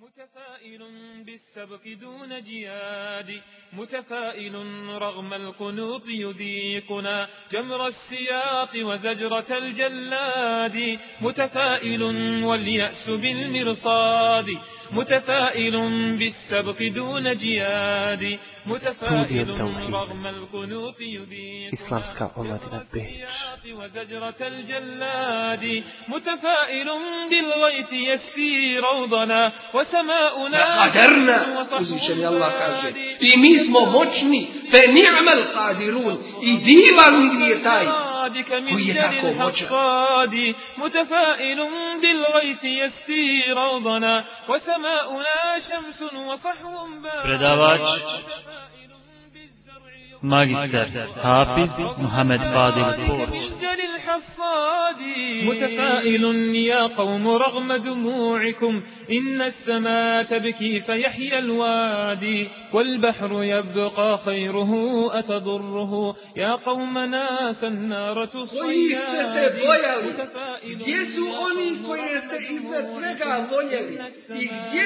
متفائل بالسبق دون جياد متفائل رغم القنوط يذيقنا جمر السياط وزجرة الجلاد متفائل واليأس بالمرصاد متفائل بالسبق دون جياد متفائل رغم القنوط يذيقنا omladina Beč. وزجرة الجلاد متفائل بالغيث يسقي روضنا وسماؤنا Kaderna, uzvišeni Allah kaže. I mi smo moćni, fe ni'mal qadirun. I divan je taj صادك من koji je جل tako moćan. الحصاد متفائل بالغيث يسقي روضنا وسماؤنا شمس وصحو باد Predavač ماجستير حافظ محمد فاضل بورج متفائل يا قوم رغم دموعكم إن السماء تبكي فيحيى الوادي والبحر يبقى خيره أتضره يا قوم ناس النار Gdje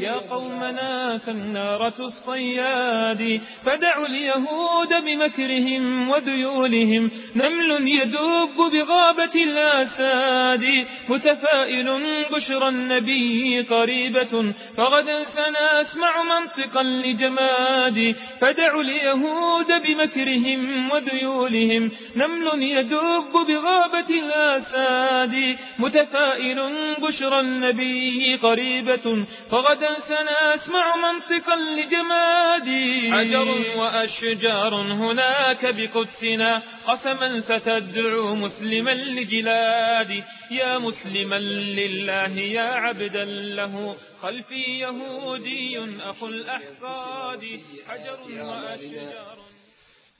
يا. قومنا سنارة الصياد. فدعوا اليهود بمكرهم وذيولهم نمل يدب بغابة الأساد. متفائل بشرى النبي قريبة. فغدا سنسمع منطقا لجماد. فدعوا اليهود بمكرهم وذيولهم نمل يدب بغابة الأساد. متفائل بشرى النبي قريبة. فغدا سنسمع منطقا لجماد. حجر وأشجار هناك بقدسنا قسما ستدعو مسلما لجلاد. يا مسلما لله يا عبدا له خلفي يهودي أخو الأحفاد حجر وأشجار.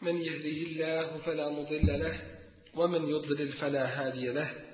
من يهده الله فلا مضل له ومن يضلل فلا هادي له.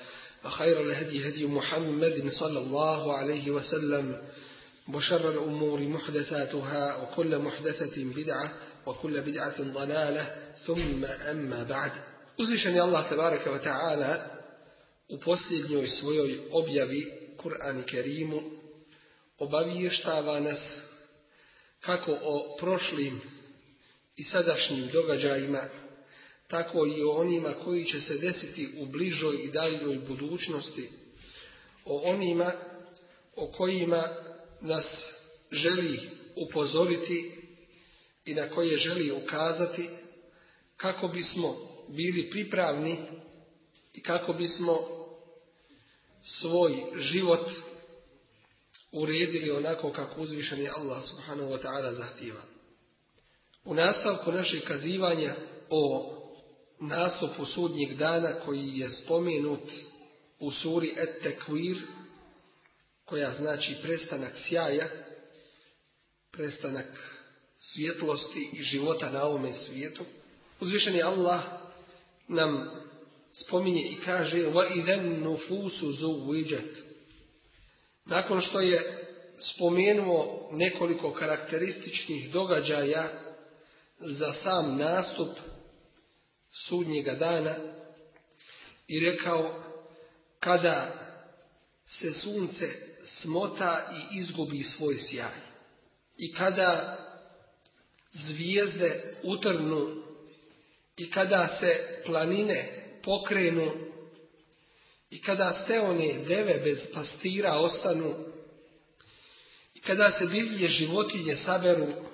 وخير الهدي هدي محمد صلى الله عليه وسلم وشر الأمور محدثاتها وكل محدثة بدعة وكل بدعة ضلالة ثم أما بعد. أزيشني الله تبارك وتعالى وبوسيدني ويسوي أبيبي قرآن كريم وبابي يشتعب نس كاكو أو بروشليم i sadašnjim događajima tako i o onima koji će se desiti u bližoj i daljnjoj budućnosti, o onima o kojima nas želi upozoriti i na koje želi ukazati kako bismo bili pripravni i kako bismo svoj život uredili onako kako uzvišeni Allah subhanahu wa ta'ala zahtjeva. U nastavku našeg kazivanja o nastupu sudnjeg dana koji je spomenut u suri Et-Tekvir, koja znači prestanak sjaja, prestanak svjetlosti i života na ovome svijetu. Uzvišeni Allah nam spominje i kaže وَإِذَنْ نُفُوسُ زُوِّجَتْ Nakon što je spomenuo nekoliko karakterističnih događaja za sam nastup sudnjega dana i rekao kada se sunce smota i izgubi svoj sjaj i kada zvijezde utrnu i kada se planine pokrenu i kada steone deve bez pastira ostanu i kada se divlje životinje saberu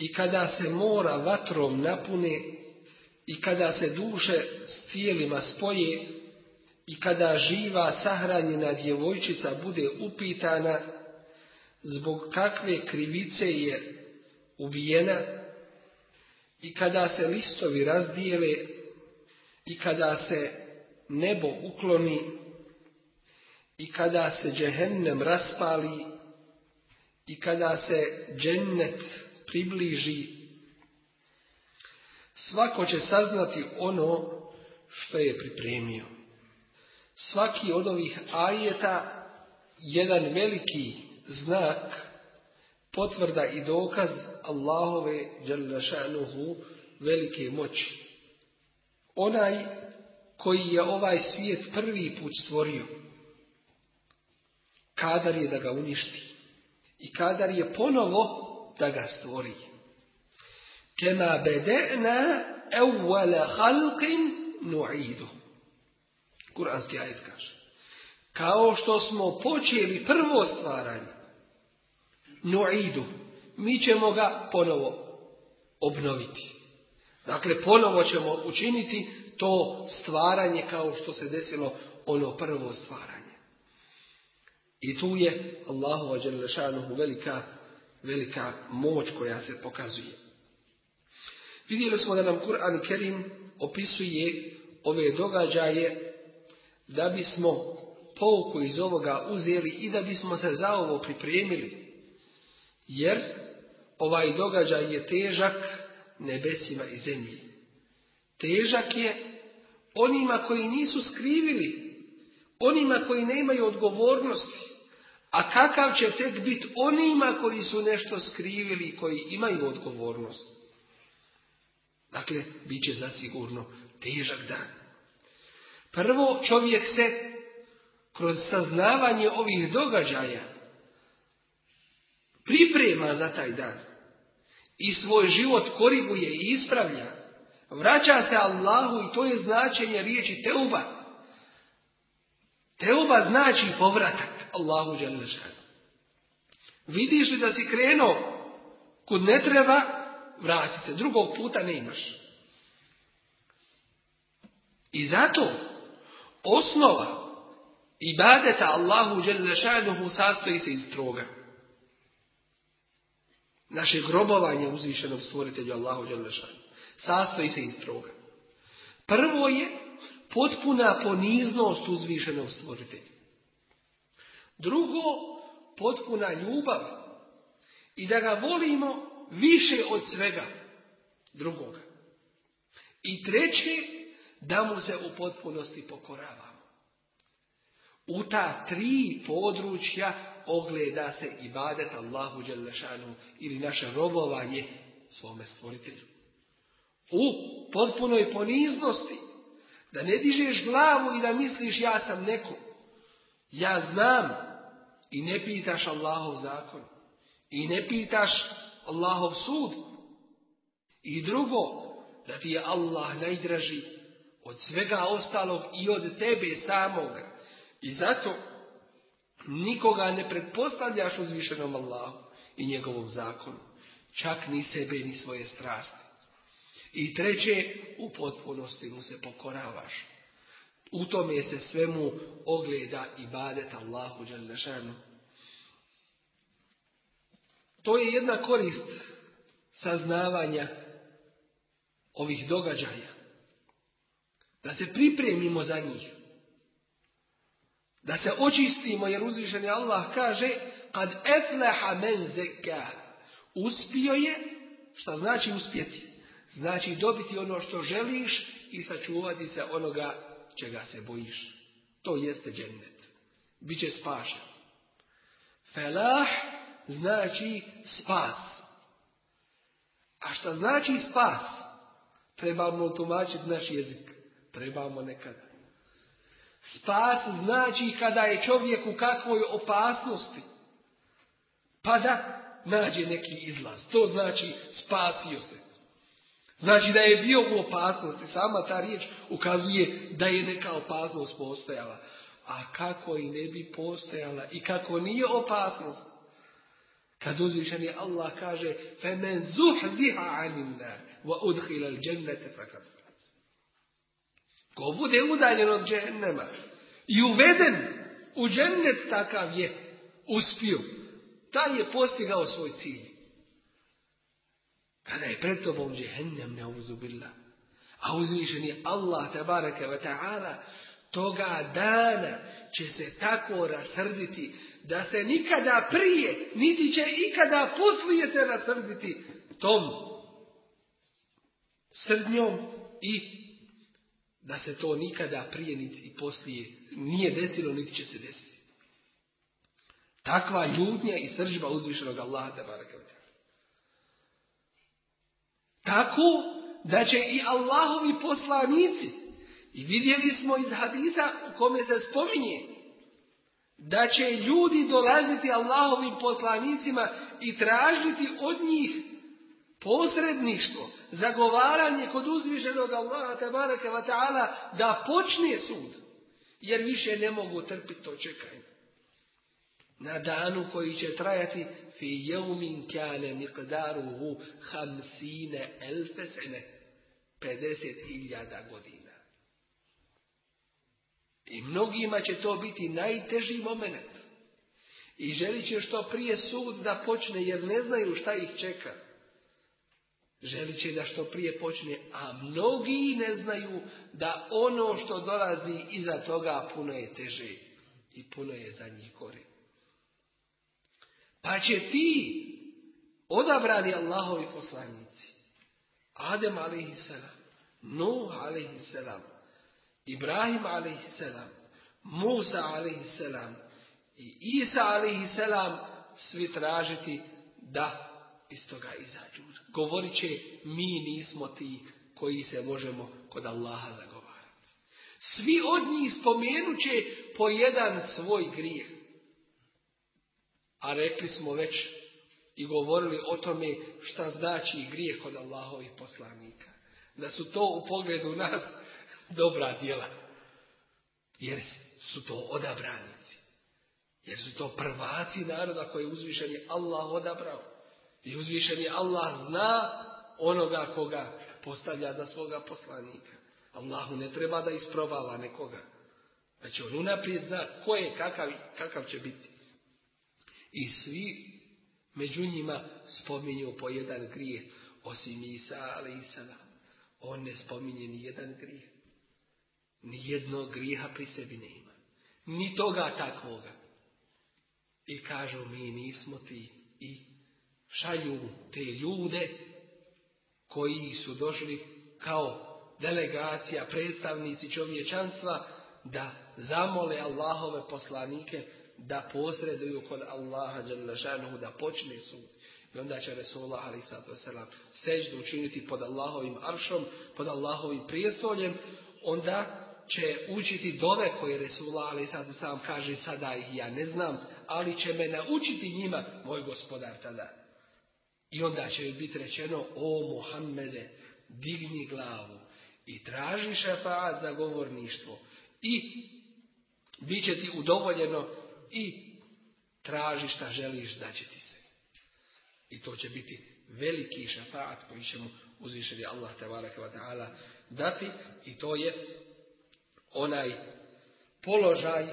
i kada se mora vatrom napune i kada se duše s tijelima spoje i kada živa sahranjena djevojčica bude upitana zbog kakve krivice je ubijena i kada se listovi razdijele i kada se nebo ukloni i kada se džehennem raspali i kada se džennet približi, svako će saznati ono što je pripremio. Svaki od ovih ajeta jedan veliki znak, potvrda i dokaz Allahove dželjašanuhu velike moći. Onaj koji je ovaj svijet prvi put stvorio, kadar je da ga uništi. I kadar je ponovo da ga stvori. Kema bede'na evvela halqin nu'idu. Kuranski ajet kaže. Kao što smo počeli prvo stvaranje, nu'idu, mi ćemo ga ponovo obnoviti. Dakle, ponovo ćemo učiniti to stvaranje kao što se desilo ono prvo stvaranje. I tu je Allahu velika, velika moć koja se pokazuje. Vidjeli smo da nam Kur'an Kerim opisuje ove događaje da bismo pouku iz ovoga uzeli i da bismo se za ovo pripremili. Jer ovaj događaj je težak nebesima i zemlji. Težak je onima koji nisu skrivili, onima koji nemaju odgovornosti. A kakav će tek biti onima koji su nešto skrivili i koji imaju odgovornost. Dakle, bit će zasigurno težak dan. Prvo čovjek se kroz saznavanje ovih događaja priprema za taj dan i svoj život koriguje i ispravlja. Vraća se Allahu i to je značenje riječi teuba. Teuba znači povratak Allahu Đalešanu. Vidiš li da si krenuo kud ne treba, vrati se. Drugog puta ne imaš. I zato osnova ibadeta Allahu Đalešanuhu sastoji se iz troga. Naše grobovanje uzvišenom stvoritelju Allahu Đalešanu sastoji se iz troga. Prvo je potpuna poniznost uzvišenom stvoritelju. Drugo, potpuna ljubav i da ga volimo više od svega drugoga. I treće, da mu se u potpunosti pokoravamo. U ta tri područja ogleda se ibadet Allahu Đelešanu ili naše robovanje svome stvoritelju. U potpunoj poniznosti, da ne dižeš glavu i da misliš ja sam neko. Ja znam i ne pitaš Allahov zakon. I ne pitaš Allahov sud. I drugo, da ti je Allah najdraži od svega ostalog i od tebe samoga. I zato nikoga ne pretpostavljaš uzvišenom Allahu i njegovom zakonu. Čak ni sebe ni svoje strasti. I treće, u potpunosti mu se pokoravaš. U tome se svemu ogleda i badet Allahu Đalešanu. To je jedna korist saznavanja ovih događaja. Da se pripremimo za njih. Da se očistimo jer uzvišeni Allah kaže kad efleha men zeka uspio je, šta znači uspjeti? Znači dobiti ono što želiš i sačuvati se onoga čega se bojiš. To jeste džennet. Biće spašen. Felah znači spas. A šta znači spas? Trebamo tumačiti naš jezik. Trebamo nekada. Spas znači kada je čovjek u kakvoj opasnosti. Pa da nađe neki izlaz. To znači spasio se. Znači da je bio u opasnosti. Sama ta riječ ukazuje da je neka opasnost postojala. A kako i ne bi postojala i kako nije opasnost. Kad uzvišeni Allah kaže فَمَنْ زُحْزِهَ عَنِ النَّارِ وَأُدْخِلَ الْجَنَّةَ فَقَدْ فَاتِ Ko bude udaljen od džehennema i uveden u džennet takav je uspio. Taj je postigao svoj cilj. Kada je pred tobom džehennem ne uzubillah. A uzvišeni Allah tabaraka wa ta'ala toga dana će se tako rasrditi da se nikada prije, niti će ikada poslije se rasrditi tom srdnjom i da se to nikada prije niti poslije nije desilo, niti će se desiti. Takva ljudnja i sržba uzvišenog Allaha te Tako da će i Allahovi poslanici, i vidjeli smo iz hadisa u kome se spominje, da će ljudi dolaziti Allahovim poslanicima i tražiti od njih posredništvo, zagovaranje kod uzvišenog Allaha tabaraka wa ta'ala da počne sud, jer više ne mogu trpiti to čekanje. Na danu koji će trajati fi jeumin kane miqdaruhu hamsine elfesene, 50.000 godina. I mnogima će to biti najteži moment. I želit će što prije sud da počne jer ne znaju šta ih čeka. Želit će da što prije počne, a mnogi ne znaju da ono što dolazi iza toga puno je teže i puno je za njih gori. Pa će ti odabrani Allahovi poslanici, Adem a.s., Nuh a.s., Ibrahim a.s., Musa a.s. i Isa a.s. svi tražiti da iz toga izađu. Govorit će mi nismo ti koji se možemo kod Allaha zagovarati. Svi od njih spomenut će po jedan svoj grijeh. A rekli smo već i govorili o tome šta znači grijeh kod Allahovih poslanika. Da su to u pogledu nas dobra djela. Jer su to odabranici. Jer su to prvaci naroda koje je uzvišen je Allah odabrao. I uzvišen je Allah zna onoga koga postavlja za svoga poslanika. Allahu ne treba da isprobava nekoga. Znači on unaprijed zna ko je, kakav, kakav će biti. I svi među njima spominju po jedan grijeh, osim Isa, ali Isa, on ne spominje ni jedan grijeh. Ni jednog grijeha pri sebi ne ima. Ni toga takvoga. I kažu mi nismo ti i šalju te ljude koji su došli kao delegacija, predstavnici čovječanstva da zamole Allahove poslanike da posreduju kod Allaha da počne sud. I onda će Resulullah ali selam seždu učiniti pod Allahovim aršom, pod Allahovim prijestoljem, onda će učiti dove koje Resulullah ali sam kaže sada ih ja ne znam, ali će me naučiti njima moj gospodar tada. I onda će biti rečeno, o Muhammede, digni glavu i traži šefaat za govorništvo. I bit će ti udovoljeno i traži šta želiš da će ti se. I to će biti veliki šefaat koji će mu uzvišeni Allah ta'ala dati i to je onaj položaj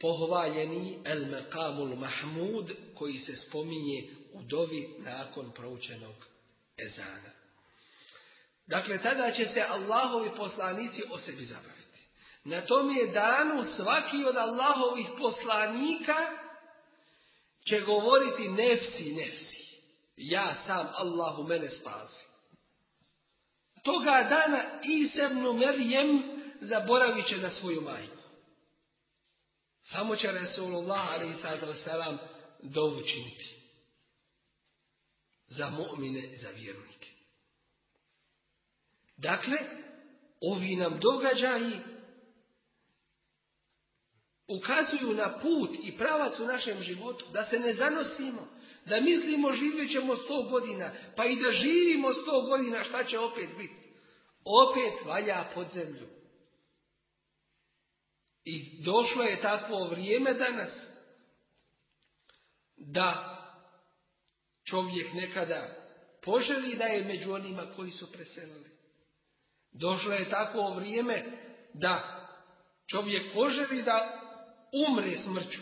pohvaljeni el meqamul mahmud koji se spominje u dovi nakon proučenog ezana. Dakle, tada će se Allahovi poslanici o sebi zabaviti. Na tom je danu svaki od Allahovih poslanika će govoriti nefsi, nefsi. Ja sam Allahu mene spasi. Toga dana Isebnu Merijem zaboravit će na svoju majku. Samo će Resulullah dovu činiti za mu'mine i za vjernike. Dakle, ovi nam događaji ukazuju na put i pravac u našem životu, da se ne zanosimo, da mislimo živjet ćemo sto godina, pa i da živimo sto godina, šta će opet biti? Opet valja pod zemlju. I došlo je takvo vrijeme danas, da čovjek nekada poželi da je među onima koji su preselili. Došlo je tako vrijeme da čovjek poželi da umre smrću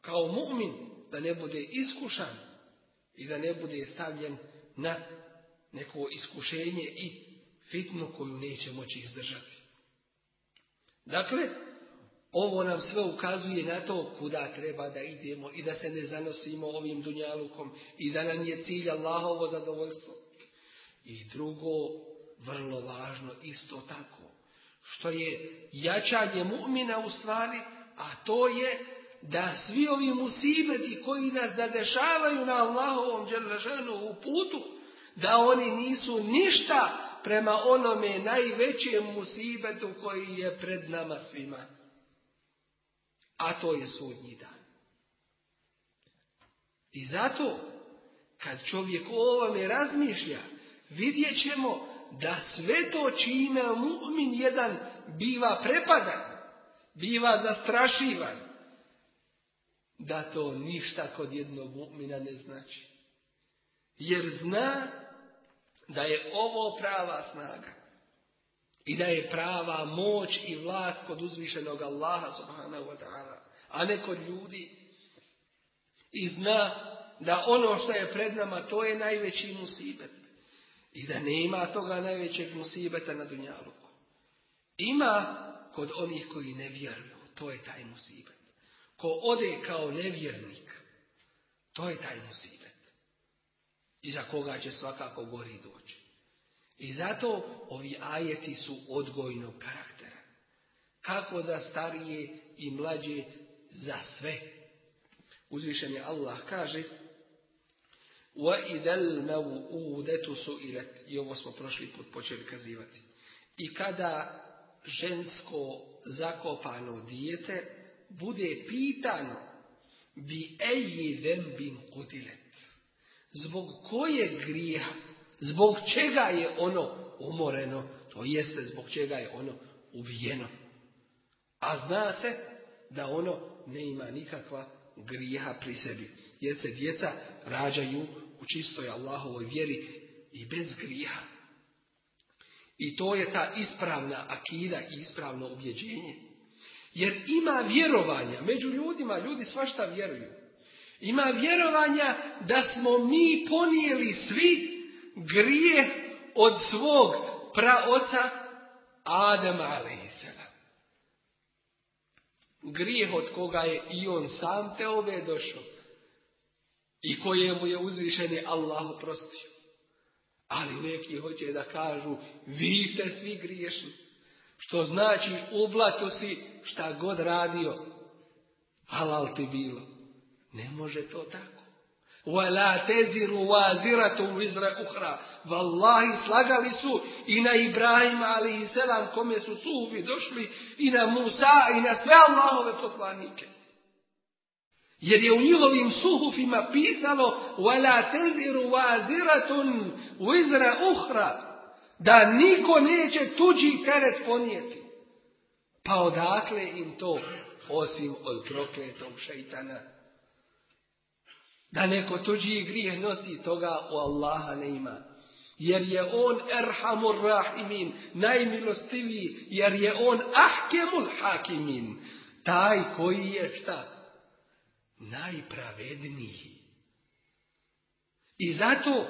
kao mu'min, da ne bude iskušan i da ne bude stavljen na neko iskušenje i fitnu koju neće moći izdržati. Dakle, ovo nam sve ukazuje na to kuda treba da idemo i da se ne zanosimo ovim dunjalukom i da nam je cilj Allahovo zadovoljstvo. I drugo, vrlo važno isto tako, što je jačanje mu'mina u stvari, a to je da svi ovi musibeti koji nas zadešavaju na Allahovom u putu, da oni nisu ništa prema onome najvećem musibetu koji je pred nama svima. A to je sudnji dan. I zato, kad čovjek o ovome razmišlja, vidjet ćemo da sve to čime mu'min jedan biva prepadan, biva zastrašivan, da to ništa kod jednog mu'mina ne znači. Jer zna da je ovo prava snaga i da je prava moć i vlast kod uzvišenog Allaha subhanahu wa ta'ala, a ne kod ljudi. I zna da ono što je pred nama to je najveći musibet. I da nema toga najvećeg musibeta na Dunjaluku. Ima kod onih koji ne vjeruju. To je taj musibet. Ko ode kao nevjernik, to je taj musibet. I za koga će svakako gori doći. I zato ovi ajeti su odgojnog karaktera. Kako za starije i mlađe, za sve. Uzvišen je Allah kaže su I ovo smo prošli put počeli kazivati. I kada žensko zakopano dijete bude pitano bi eji vembin kutilet. Zbog koje grija, zbog čega je ono umoreno, to jeste zbog čega je ono ubijeno. A zna se da ono ne ima nikakva grijeha pri sebi. Jer se djeca rađaju u čistoj Allahovoj vjeri i bez grijeha. I to je ta ispravna akida i ispravno ubjeđenje. Jer ima vjerovanja među ljudima, ljudi svašta vjeruju. Ima vjerovanja da smo mi ponijeli svi grije od svog praoca Adama a.s. Grijeh od koga je i on sam te ove došao i kojemu je uzvišeni Allah oprostio. Ali neki hoće da kažu, vi ste svi griješni. Što znači, ublato si šta god radio. Halal ti bilo. Ne može to tako. Wala teziru waziratu vizra uhra. Wallahi slagali su i na Ibrahima ali i selam kome su sufi došli i na Musa i na sve Allahove poslanike. Jer je u njihovim suhufima pisalo وَلَا تَزِرُ وَازِرَةٌ وِزْرَ uhra da niko neće tuđi teret ponijeti. Pa odakle im to, osim od prokletog šeitana? Da neko tuđi grijeh nosi, toga u Allaha ne ima. Jer je on erhamur rahimin, najmilostiviji, jer je on ahkemul hakimin. Taj koji je šta? Najpravedniji. I zato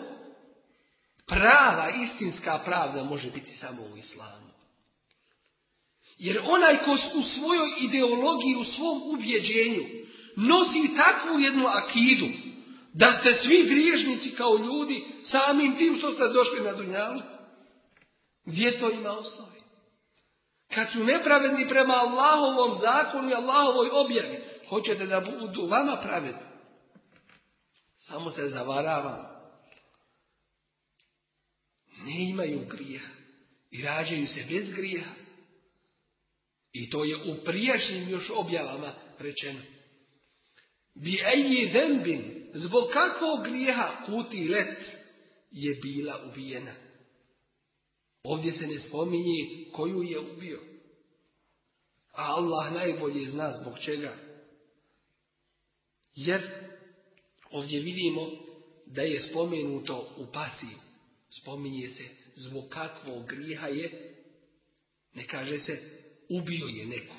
Prava, istinska pravda može biti samo u islamu. Jer onaj ko u svojoj ideologiji, u svom ubjeđenju nosi takvu jednu akidu, da ste svi griješnici kao ljudi samim tim što ste došli na dunjalu, gdje to ima osnovi? Kad su nepravedni prema Allahovom zakonu i Allahovoj objavi, hoćete da budu vama pravedni. Samo se zavaravam ne imaju grijeha i rađaju se bez grijeha. I to je u prijašnjim još objavama rečeno. Bi eji dembin, zbog kakvog grijeha kuti let je bila ubijena. Ovdje se ne spominje koju je ubio. A Allah najbolje zna zbog čega. Jer ovdje vidimo da je spomenuto u pasiju. Spominje se zbog kakvog grijeha je, ne kaže se ubio je neko,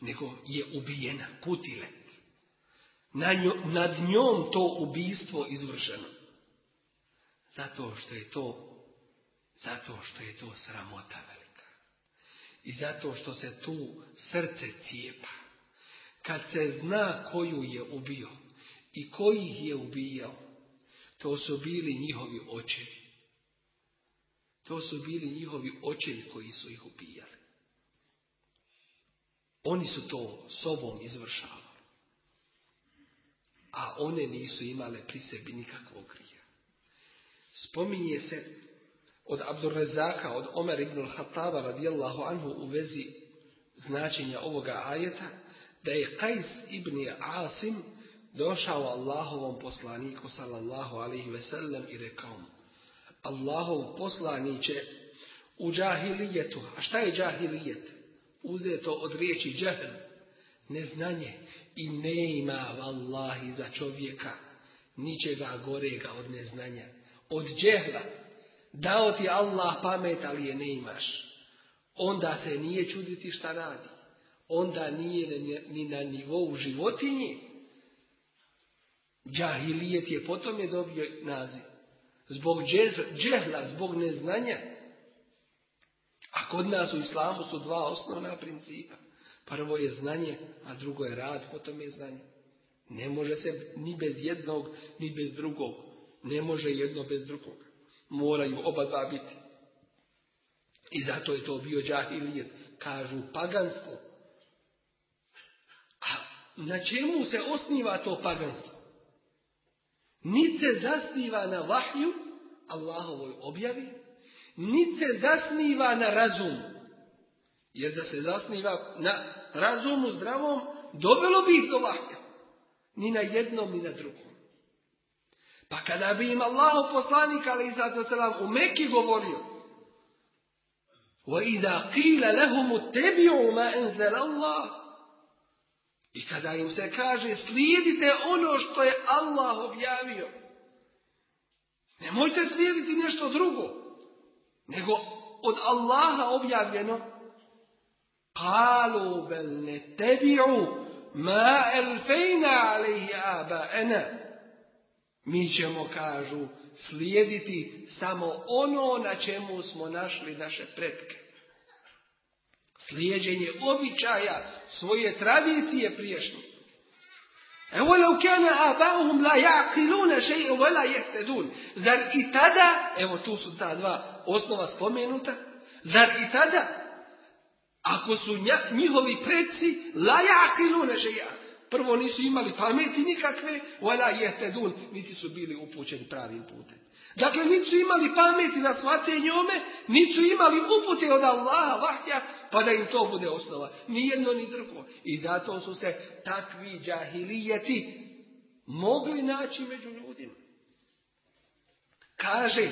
nego je ubijena, kutilet. nad njom to ubijstvo izvršeno. Zato što je to, zato što je to sramota velika. I zato što se tu srce cijepa. Kad se zna koju je ubio i koji ih je ubijao, to su bili njihovi očevi. To su bili njihovi očevi koji su ih ubijali. Oni su to sobom izvršavali. A one nisu imale pri sebi nikakvog grija. Spominje se od Abdurrezaka, od Omer ibn al-Hattaba radijallahu anhu u vezi značenja ovoga ajeta, da je Kajs ibn Asim došao Allahovom poslaniku sallallahu alaihi ve sellem i rekao mu Allahov poslaniće u džahilijetu. A šta je džahilijet? Uzeto od riječi džahl, neznanje i ne ima vallahi za čovjeka ničega gorega od neznanja. Od džehla dao ti Allah pamet, ali je ne imaš. Onda se nije čuditi šta radi. Onda nije ni na nivou životinji. Džahilijet je potom je dobio naziv. Zbog džehla, zbog neznanja. A kod nas u islamu su dva osnovna principa. Prvo je znanje, a drugo je rad, potom je znanje. Ne može se ni bez jednog, ni bez drugog. Ne može jedno bez drugog. Moraju oba dva biti. I zato je to bio džahilijet. Kažu paganstvo A na čemu se osniva to paganstvo? Nit se zasniva na vahju, Allahovoj objavi, nit se zasniva na razumu. Jer da se zasniva na razumu zdravom, dovelo bi ih do vahja. Ni na jednom, ni na drugom. Pa kada bi im Allahov poslanik, ali i u Meki govorio, وَإِذَا قِيلَ لَهُمُ اتَّبِعُوا مَا أَنزَلَ اللَّهُ i kada im se kaže slijedite ono što je Allah objavio. Nemojte slijediti nešto drugo. Nego od Allaha objavljeno. Kalu bel ne tebi'u ma elfejna alihi aba'ena. Mi ćemo, kažu, slijediti samo ono na čemu smo našli naše pretke slijeđenje običaja, svoje tradicije priješnje. Evo lau kana abauhum la yaqiluna shay'an wa yahtadun. Zar i tada, evo tu su ta dva osnova spomenuta, zar i tada ako su njihovi predci la yaqiluna shay'an Prvo nisu imali pameti nikakve, wala yahtadun, niti su bili upućeni pravim putem. Dakle, niti imali pameti na svate njome, niti su imali upute od Allaha, vahja, pa da im to bude osnova. Ni jedno ni drugo. I zato su se takvi džahilijeti mogli naći među ljudima. Kaže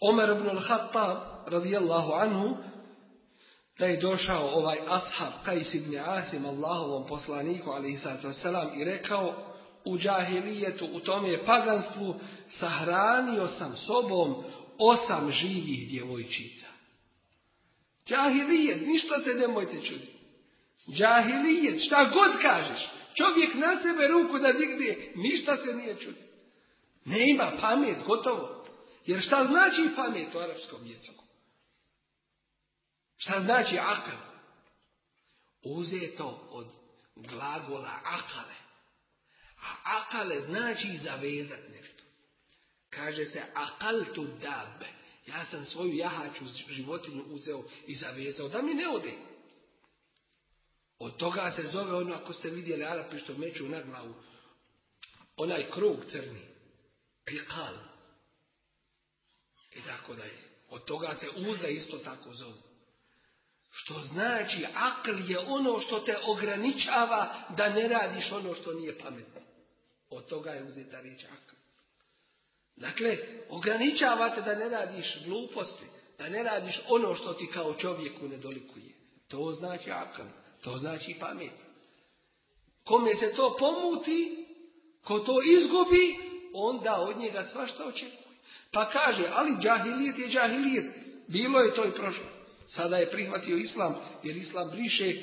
Omer ibn al-Hattab radijallahu anhu da je došao ovaj ashab Kajs ibn Asim Allahovom poslaniku ali i rekao u džahilijetu, u tom je paganstvu, sahranio sam sobom osam živih djevojčica. Džahilijet, ništa se nemojte čuditi. Džahilijet, šta god kažeš, čovjek na sebe ruku da digne, ništa se nije čudi. Ne ima pamet, gotovo. Jer šta znači pamet u arapskom jeziku? Šta znači akal? Uzeto od glagola akale. A akale znači zavezat nešto. Kaže se akal tu dabe. Ja sam svoju jahaču životinju uzeo i zavezao da mi ne ode. Od toga se zove ono, ako ste vidjeli Arapi što meću na glavu, onaj krug crni, pikal. I tako dalje. Od toga se uzda isto tako zove. Što znači, akl je ono što te ograničava da ne radiš ono što nije pametno. Od toga je uzeta riječ akl. Dakle, ograničavate da ne radiš gluposti, da ne radiš ono što ti kao čovjeku ne dolikuje. To znači akl, to znači pamet. Kome se to pomuti, ko to izgubi, onda od njega svašta očekuje. Pa kaže, ali džahilijet je džahilijet. Bilo je to i prošlo. Sada je prihvatio islam, jer islam briše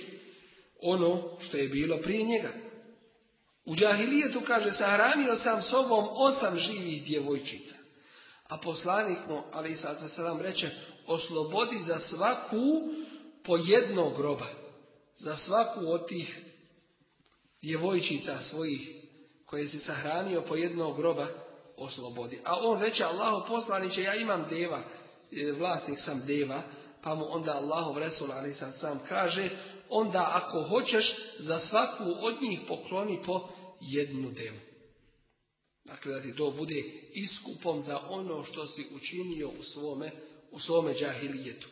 ono što je bilo prije njega. U džahilijetu kaže, sahranio sam sobom osam živih djevojčica. A poslanik mu, ali i sad se vam reče, oslobodi za svaku po jednog groba. Za svaku od tih djevojčica svojih koje si sahranio po jednog groba oslobodi. A on reče, Allaho poslaniće, ja imam deva, e, vlasnik sam deva, pa mu onda Allahov Resul, ali sad sam kaže, onda ako hoćeš, za svaku od njih pokloni po jednu devu. Dakle, da ti to bude iskupom za ono što si učinio u svome, u svome džahilijetu.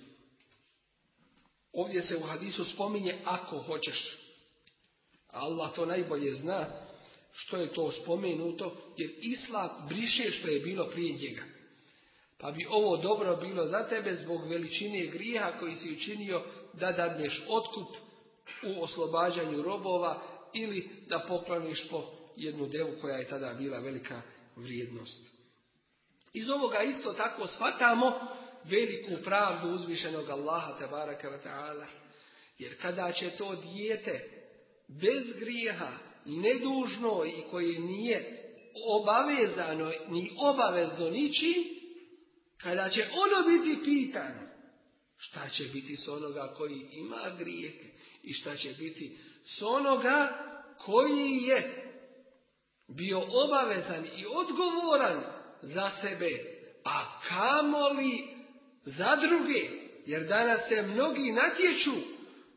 Ovdje se u hadisu spominje ako hoćeš. Allah to najbolje zna što je to spomenuto, jer Islam briše što je bilo prije njega. Pa bi ovo dobro bilo za tebe zbog veličine grijeha koji si učinio da dadneš otkup u oslobađanju robova ili da pokloniš po jednu devu koja je tada bila velika vrijednost. Iz ovoga isto tako shvatamo veliku pravdu uzvišenog Allaha tabaraka wa ta'ala. Jer kada će to dijete bez grijeha, nedužno i koji nije obavezano ni obavezno ničim, kada će ono biti pitano, šta će biti s onoga koji ima grijehe i šta će biti s onoga koji je bio obavezan i odgovoran za sebe, a kamoli za druge, jer danas se mnogi natječu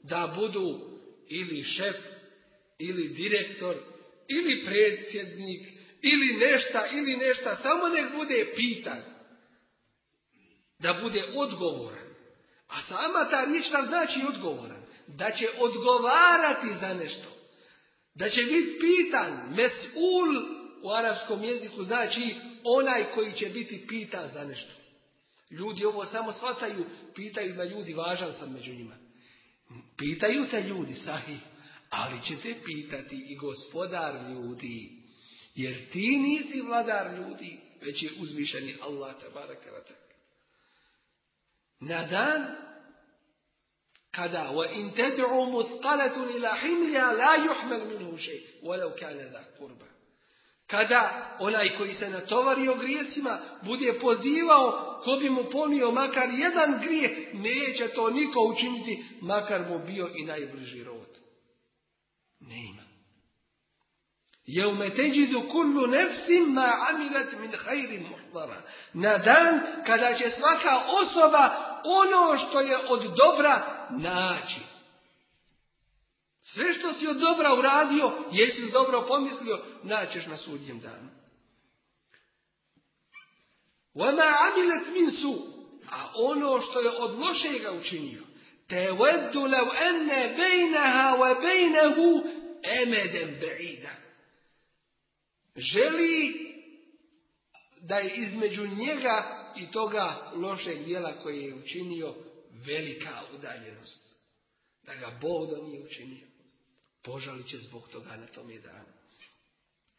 da budu ili šef, ili direktor, ili predsjednik, ili nešta, ili nešta, samo nek bude pitan, da bude odgovoran. A sama ta riječ znači odgovoran? Da će odgovarati za nešto. Da će biti pitan, mesul u arapskom jeziku znači onaj koji će biti pitan za nešto. Ljudi ovo samo shvataju, pitaju da ljudi važan sam među njima. Pitaju te ljudi, sahi, ali će te pitati i gospodar ljudi. Jer ti nisi vladar ljudi, već je uzvišeni Allah tabaraka Na dan kada wa in tad'u muthqalatun ila himliha la yuhmal minhu shay walau kana dha qurba kada onaj koji se natovario grijesima bude pozivao ko bi mu ponio makar jedan grijeh, neće to niko učiniti, makar mu bio i najbliži rod. Nema. Jeume teđidu kullu nefsim ma amilat min hajrim muhtara. Na dan kada će svaka osoba ono što je od dobra naći. Sve što si od dobra uradio, jesi dobro pomislio, naćeš na sudnjem danu. Ona amilet min su, a ono što je od lošega učinio, te veddu lev enne bejneha ve bejnehu emedem beida. Želi da je između njega i toga lošeg dijela koje je učinio velika udaljenost. Da ga Bog da nije učinio. Požalit će zbog toga na tom danu.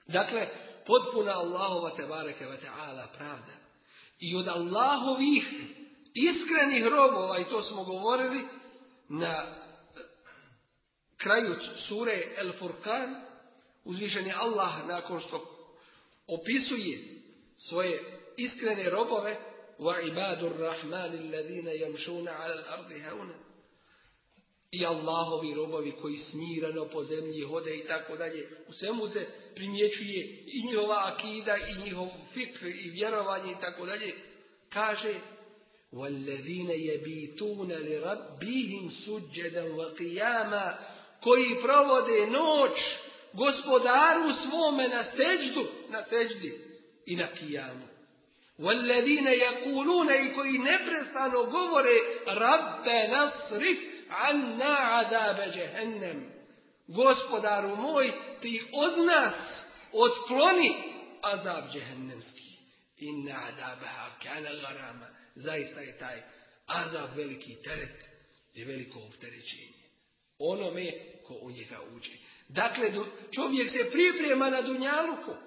Dakle, potpuna Allahova tebareke wa ta'ala pravda. I od Allahovih iskrenih robova, i to smo govorili na kraju sure El Furkan, uzvišen je Allah nakon što opisuje svoje iskrene robove, wa ibadur rahmani alladhina yamshuna ala al-ardi hauna i Allahovi robovi koji smirano po zemlji hode i tako dalje. U svemu se primjećuje i njihova akida i njihov fikr i vjerovanje i tako dalje. Kaže وَالَّذِينَ يَبِيتُونَ لِرَبِّهِمْ سُجَّدًا وَقِيَامًا koji provode noć gospodaru svome na seđdu, na seđdi i na kijamu. وَالَّذِينَ يَقُولُونَ i koji neprestano govore Rabbe nasrif anna azabe džehennem. Gospodaru moj, ti od nas otkloni azab džehennemski. Inna azabaha kana garama. Zaista je taj azab veliki teret i veliko opterećenje. Onome ko u njega uđe. Dakle, čovjek se priprema na dunjaluku.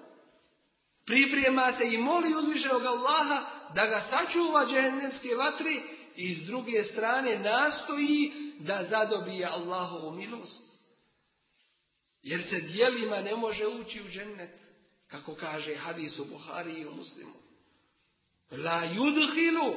Priprema se i moli uzvišenog Allaha da ga sačuva džehennemske vatri i s druge strane nastoji da zadobije Allahovu milost. Jer se dijelima ne može ući u džennet, kako kaže hadis u Buhari i u Muslimu. La yudhilu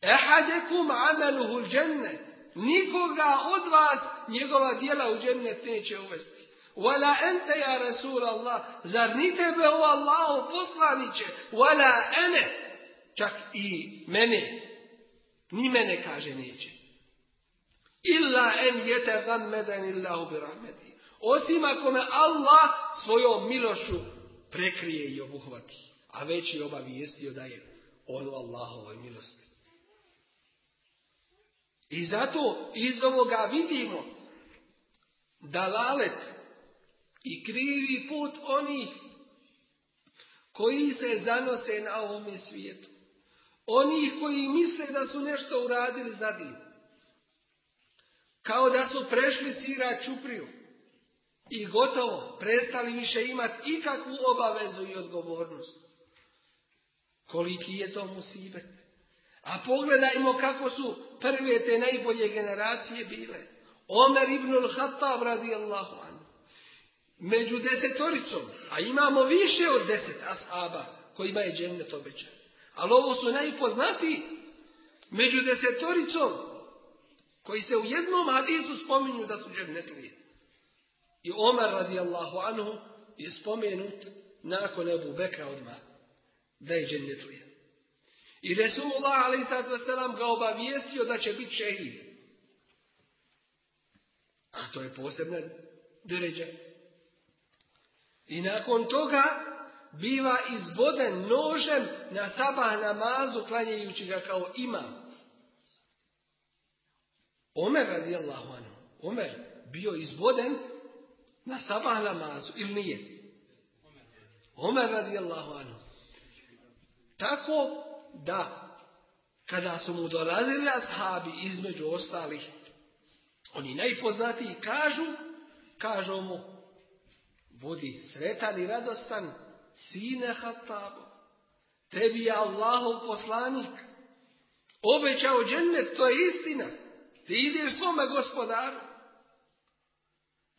ehadekum ameluhu dženne. Nikoga od vas njegova dijela u džennet neće uvesti. Wala ente ja Rasul Allah. Zar ni tebe o Allahu poslaniće? Wala ene. Čak i mene. Ni mene kaže neće. Illa en jete gammeden illahu bi rahmeti. Osim ako me Allah svojom milošu prekrije i obuhvati. A već je obavijestio da je on u Allahovoj milosti. I zato iz ovoga vidimo da lalet i krivi put onih koji se zanose na ovome svijetu. Onih koji misle da su nešto uradili za din. Kao da su prešli sira čupriju. I gotovo, prestali više imati ikakvu obavezu i odgovornost. Koliki je to musibet. A pogledajmo kako su prve te najbolje generacije bile. Omer ibnul Khattab radijallahu. Među desetoricom, a imamo više od deset ashaba kojima je džennet obećan. Ali ovo su najpoznatiji među desetoricom koji se u jednom hadisu spominju da su džennetlije. I Omer radijallahu anhu je spomenut nakon Ebu Bekra odmah da je džennetlije. I Resulullah a.s. ga obavijestio da će biti šehid. A to je posebna deređa. I nakon toga biva izboden nožem na sabah namazu klanjajući ga kao imam. Omer radijallahu anhu. Omer bio izboden na sabah namazu ili nije? Omer radijallahu anhu. Tako da kada su mu dolazili ashabi između ostalih, oni najpoznatiji kažu, kažu mu, budi sretan i radostan, sine Hattabu, tebi je Allahov poslanik, obećao džennet, to je istina, ti ideš svome gospodaru.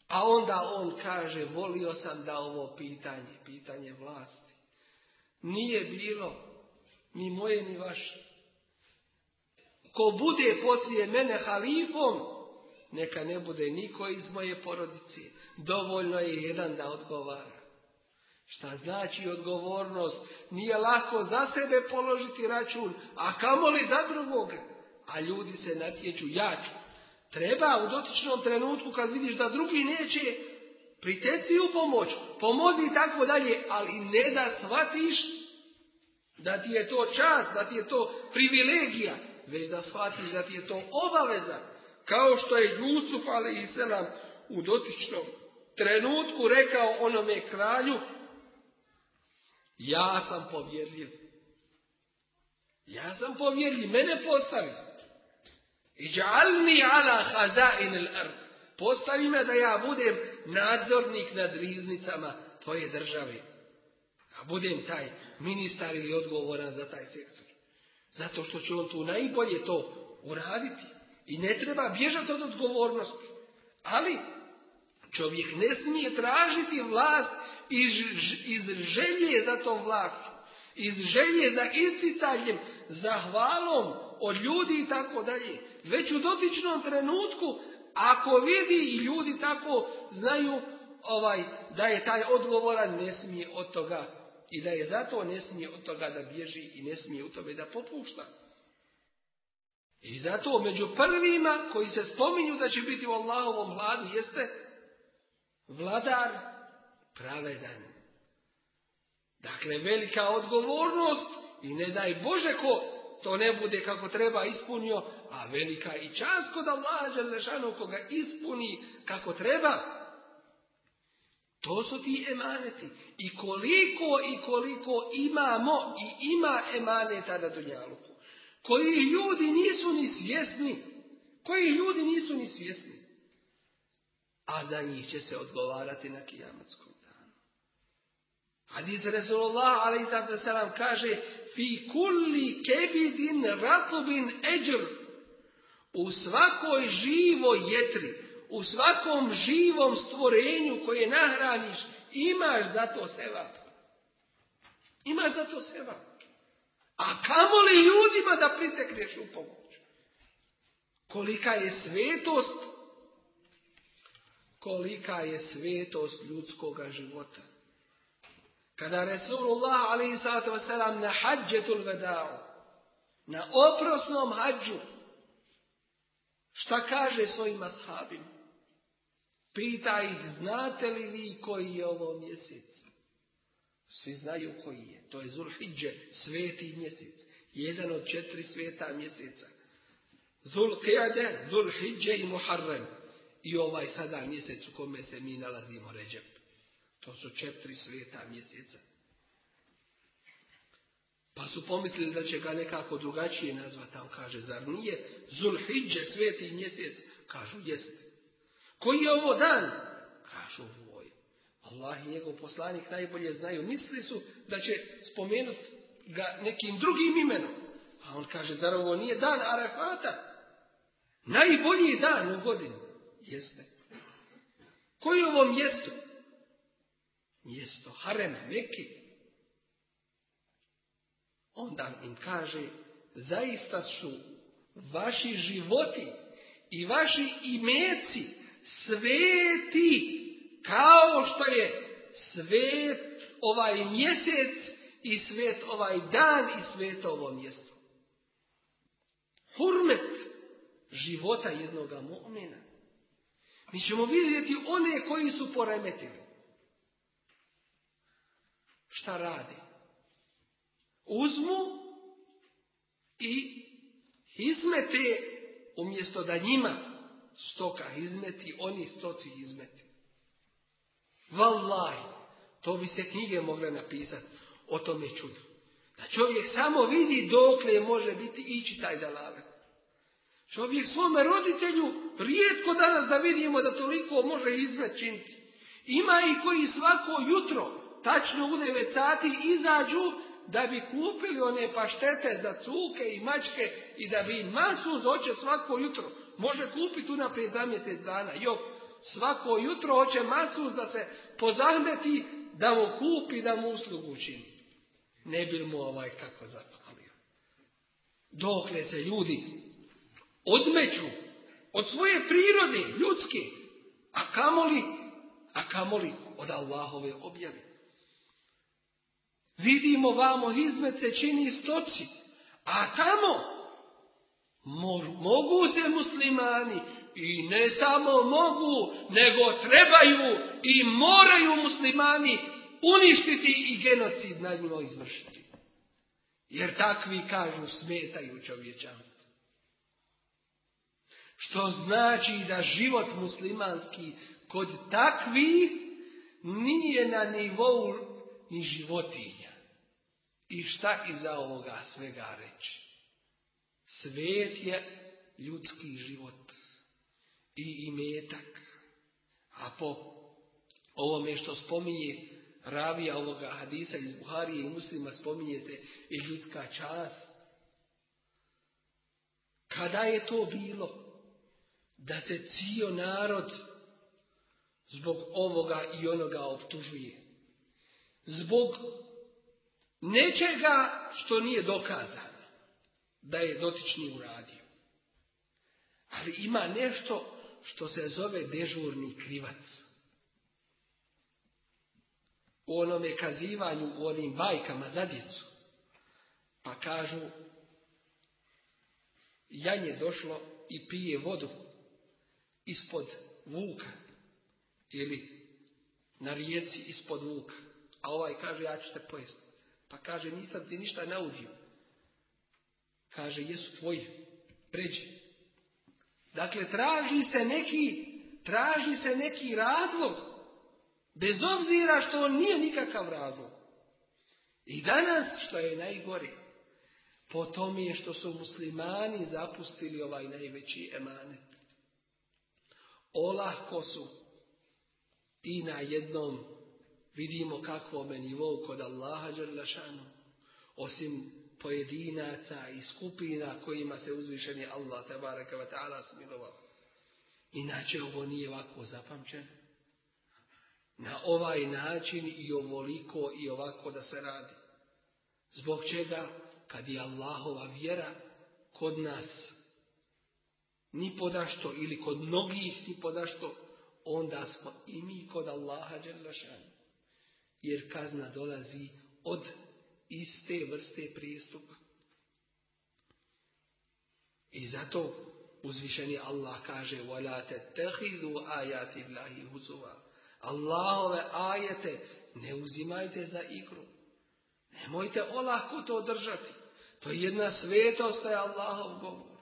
A onda on kaže, volio sam da ovo pitanje, pitanje vlasti, nije bilo ni moje ni vaše. Ko bude poslije mene halifom, neka ne bude niko iz moje porodice. Dovoljno je jedan da odgovara. Šta znači odgovornost? Nije lako za sebe položiti račun, a kamoli za drugoga. A ljudi se natječu, jaču. Treba u dotičnom trenutku kad vidiš da drugi neće, priteci u pomoć, pomozi i tako dalje, ali ne da shvatiš da ti je to čast, da ti je to privilegija, već da shvatiš da ti je to obaveza. Kao što je Jusuf, ali i selam, u dotičnom trenutku rekao onome kralju, ja sam povjerljiv. Ja sam povjerljiv, mene postavi. I džalni ala hazain al Postavi me da ja budem nadzornik nad riznicama tvoje države. A budem taj ministar ili odgovoran za taj sektor. Zato što će on tu najbolje to uraditi. I ne treba bježati od odgovornosti. Ali čovjek ne smije tražiti vlast iz, iz želje za tom vlašću. Iz želje za isticanjem, za hvalom od ljudi i tako dalje. Već u dotičnom trenutku, ako vidi i ljudi tako znaju ovaj da je taj odgovoran, ne smije od toga i da je zato ne smije od toga da bježi i ne smije u tome da popušta. I zato među prvima koji se spominju da će biti u Allahovom vladu jeste vladar pravedan. Dakle, velika odgovornost i ne daj Bože ko to ne bude kako treba ispunio, a velika i čast kod Allaha Đalešanu koga ispuni kako treba. To su ti emaneti. I koliko i koliko imamo i ima emaneta na Dunjaluku. Koji ljudi nisu ni svjesni. Koji ljudi nisu ni svjesni. A za njih će se odgovarati na kijamatskom danu. Hadis Resulullah a.s. kaže Fi kulli kebidin ratubin eđr. U svakoj živoj jetri u svakom živom stvorenju koje nahraniš, imaš za to seba. Imaš za to seba. A kamoli ljudima da pritekneš u pomoć. Kolika je svetost kolika je svetost ljudskoga života. Kada Resulullah wasalam na hađetul vedao, na oprosnom hađu, šta kaže svojim ashabima? Pita ih, znate li vi koji je ovo mjesec? Svi znaju koji je. To je Zulhidže, sveti mjesec. Jedan od četiri sveta mjeseca. Zulqijade, Zulhidže i Muharrem. I ovaj sada mjesec u kome se mi nalazimo Ređep. To su četiri sveta mjeseca. Pa su pomislili da će ga nekako drugačije nazvati, on kaže, zar nije Zulhidže, sveti mjesec? Kažu, jest. Koji je ovo dan? Kažu. Allah i njegov poslanik najbolje znaju. Mislili su da će spomenuti ga nekim drugim imenom. A on kaže, zar ovo nije dan Arafata? Najbolji dan u godini. Jeste. Koji je ovo mjesto? Mjesto Harem, Meki. Onda im kaže, zaista su vaši životi i vaši imeci sveti kao što je svet ovaj mjesec i svet ovaj dan i svet ovo mjesto. Hurmet života jednoga mu'mina. Mi ćemo vidjeti one koji su poremetili. Šta radi? Uzmu i izmete umjesto da njima stoka izmeti, oni stoci izmeti. Wallahi, to bi se knjige mogle napisati o tome čudu. Da čovjek samo vidi dokle može biti ići taj dalalet. Čovjek svome roditelju rijetko danas da vidimo da toliko može izmet činiti. Ima i koji svako jutro, tačno u 9 sati, izađu da bi kupili one paštete za cuke i mačke i da bi masu zoće svako jutro. Može kupiti unaprijed za mjesec dana. Jok, svako jutro hoće masu da se pozahmeti da mu kupi, da mu uslugu učini. Ne bi mu ovaj kako zapalio. Dokle se ljudi odmeću od svoje prirode ljudske, a kamoli, a kamoli od Allahove objave. Vidimo vamo izmet se čini stoci, a tamo mogu se muslimani i ne samo mogu, nego trebaju i moraju muslimani uništiti i genocid nad njima izvršiti. Jer takvi kažu smetaju čovječanstvo. Što znači da život muslimanski kod takvih nije na nivou ni životinja. I šta iza ovoga svega reći? Svet je ljudski život i imetak. A po ovome što spominje ravija ovoga hadisa iz Buharije i muslima spominje se i ljudska čast. Kada je to bilo? Da se cijel narod zbog ovoga i onoga optužuje. Zbog nečega što nije dokazano da je dotični uradio. Ali ima nešto što se zove dežurni krivac. U onome kazivanju, u onim bajkama za djecu. Pa kažu, janje došlo i pije vodu ispod vuka ili na rijeci ispod vuka. A ovaj kaže, ja ću te pojesti. Pa kaže, nisam ti ništa naudio. Kaže, jesu tvoji. Pređi. Dakle, traži se neki, traži se neki razlog. Bez obzira što on nije nikakav razlog. I danas, što je najgore, po tome je što su muslimani zapustili ovaj najveći emanet. Olahko su i na jednom vidimo kakvome nivou kod Allaha Đerlašanu, osim pojedinaca i skupina kojima se uzvišeni Allah tabaraka wa ta'ala smilovao. Inače ovo nije ovako zapamćeno. Na ovaj način i ovoliko i ovako da se radi. Zbog čega? kad je Allahova vjera kod nas ni podašto ili kod mnogih ni podašto, onda smo i mi kod Allaha. Jer kazna dolazi od iste vrste pristupa. I zato uzvišeni Allah kaže وَلَا تَتَّخِذُوا آيَاتِ اللَّهِ هُزُوَا Allahove ajete ne uzimajte za igru. Nemojte olahko to držati. To je jedna svetost, je Allahov govor.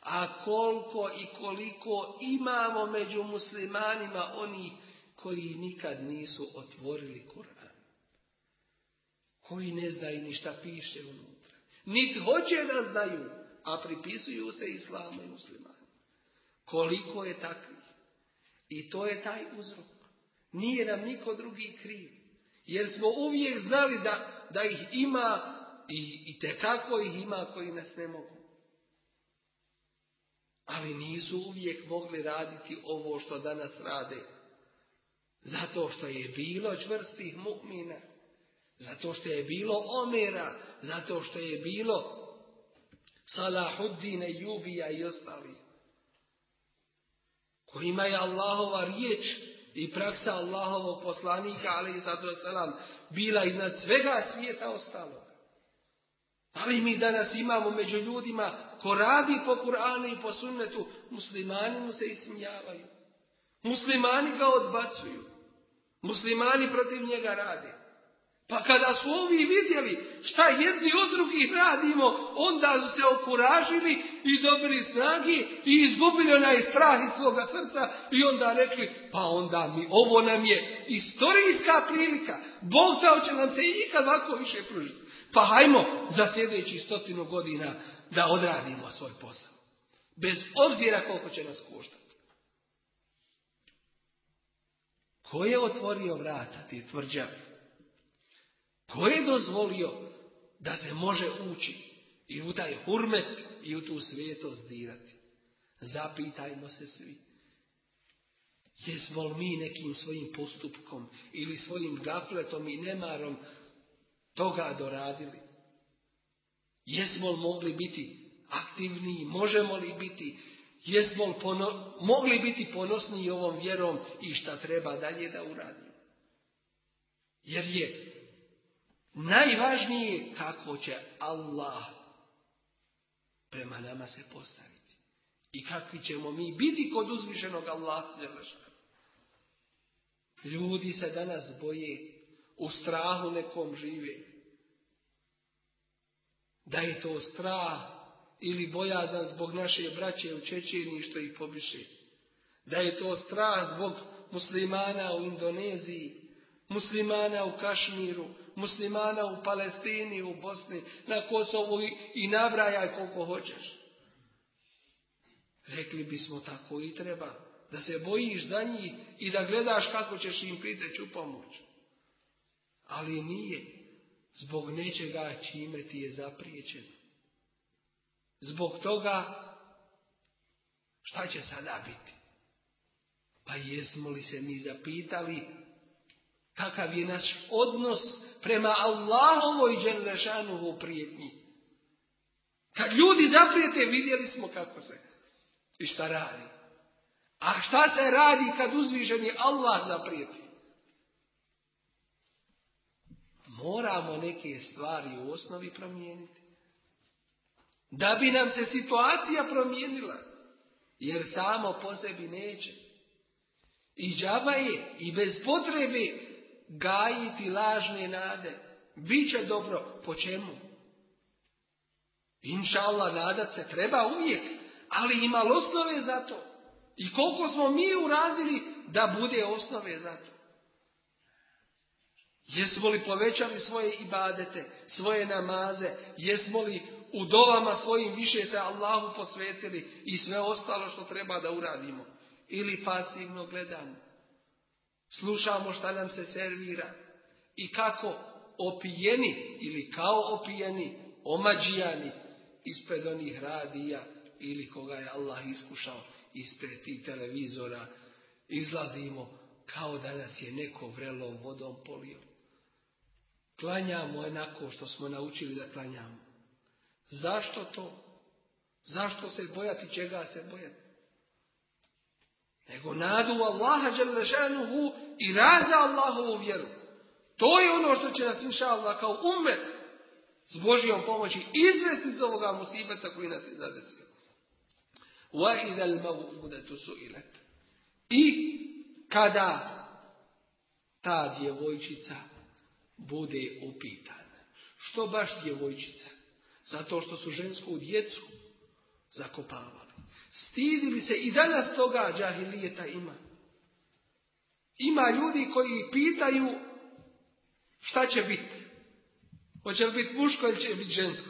A koliko i koliko imamo među muslimanima oni koji nikad nisu otvorili Kur'an. Koji ne znaju ni šta piše unutra. Niti hoće da znaju, a pripisuju se islamu i muslimani. Koliko je takvih. I to je taj uzrok. Nije nam niko drugi kriv. Jer smo uvijek znali da, da ih ima i, i tekako ih ima koji nas ne mogu. Ali nisu uvijek mogli raditi ovo što danas rade. Zato što je bilo čvrstih mu'mina. Zato što je bilo omera. Zato što je bilo Salahuddine, Jubija i ostali. Kojima je Allahova riječ i praksa Allahovog poslanika, ali i selam, bila iznad svega svijeta ostalo. Ali mi danas imamo među ljudima ko radi po Kur'anu i po sunnetu, muslimani mu se ismijavaju. Muslimani ga odbacuju. Muslimani protiv njega rade. Pa kada su ovi vidjeli šta jedni od drugih radimo, onda su se okuražili i dobili snagi i izgubili onaj strah iz svoga srca i onda rekli, pa onda mi, ovo nam je istorijska prilika. Bog dao će nam se ikad ovako više pružiti. Pa hajmo za sljedeći stotinu godina da odradimo svoj posao. Bez obzira koliko će nas koštati. Ko je otvorio vrata ti tvrđavi? Ko je dozvolio da se može ući i u taj hurmet i u tu svijetost dirati? Zapitajmo se svi. Jesmo li mi nekim svojim postupkom ili svojim gafletom i nemarom toga doradili? Jesmo li mogli biti aktivniji? Možemo li biti? Jesmo li mogli biti ponosniji ovom vjerom i šta treba dalje da uradimo? Jer je Najvažnije kako će Allah prema nama se postaviti. I kakvi ćemo mi biti kod uzvišenog Allaha. Ljudi se danas boje, u strahu nekom žive. Da je to strah ili bojazan zbog naše braće u Čečeni što ih pobiše. Da je to strah zbog muslimana u Indoneziji, muslimana u Kašmiru, muslimana u Palestini, u Bosni, na Kosovu i nabrajaj koliko hoćeš. Rekli bismo tako i treba. Da se bojiš za njih i da gledaš kako ćeš im priteći u pomoć. Ali nije. Zbog nečega čime ti je zapriječeno. Zbog toga šta će sada biti? Pa jesmo li se mi zapitali kakav je naš odnos prema Allahovoj Đelešanuhu prijetnji. Kad ljudi zaprijete, vidjeli smo kako se i šta radi. A šta se radi kad uzviženi Allah zaprijeti? Moramo neke stvari u osnovi promijeniti. Da bi nam se situacija promijenila. Jer samo po sebi neće. I džaba je i bez potrebe gajiti lažne nade. Biće dobro. Po čemu? Inša Allah, nadat se treba uvijek. Ali ima osnove za to. I koliko smo mi uradili da bude osnove za to. Jesmo li povećali svoje ibadete, svoje namaze, jesmo li u dovama svojim više se Allahu posvetili i sve ostalo što treba da uradimo. Ili pasivno gledamo. Slušamo šta nam se servira i kako opijeni ili kao opijeni, omađijani ispred onih radija ili koga je Allah iskušao ispred tih televizora izlazimo kao da nas je neko vrelom vodom polio. Klanjamo onako što smo naučili da klanjamo. Zašto to? Zašto se bojati? Čega se bojati? Nego nadu Allaha Đelešanuhu i rad za Allahovu vjeru. To je ono što će nas inša Allah kao umet s Božijom pomoći izvesti iz ovoga musibeta koji nas je zadesio. وَإِذَا الْمَوْءُدَةُ سُئِلَتْ I kada ta djevojčica bude upitana. Što baš djevojčica? Zato što su žensku djecu zakopavali. Stidili se i danas toga džahilijeta ima. Ima ljudi koji pitaju šta će biti. Hoće li biti muško ili će biti žensko?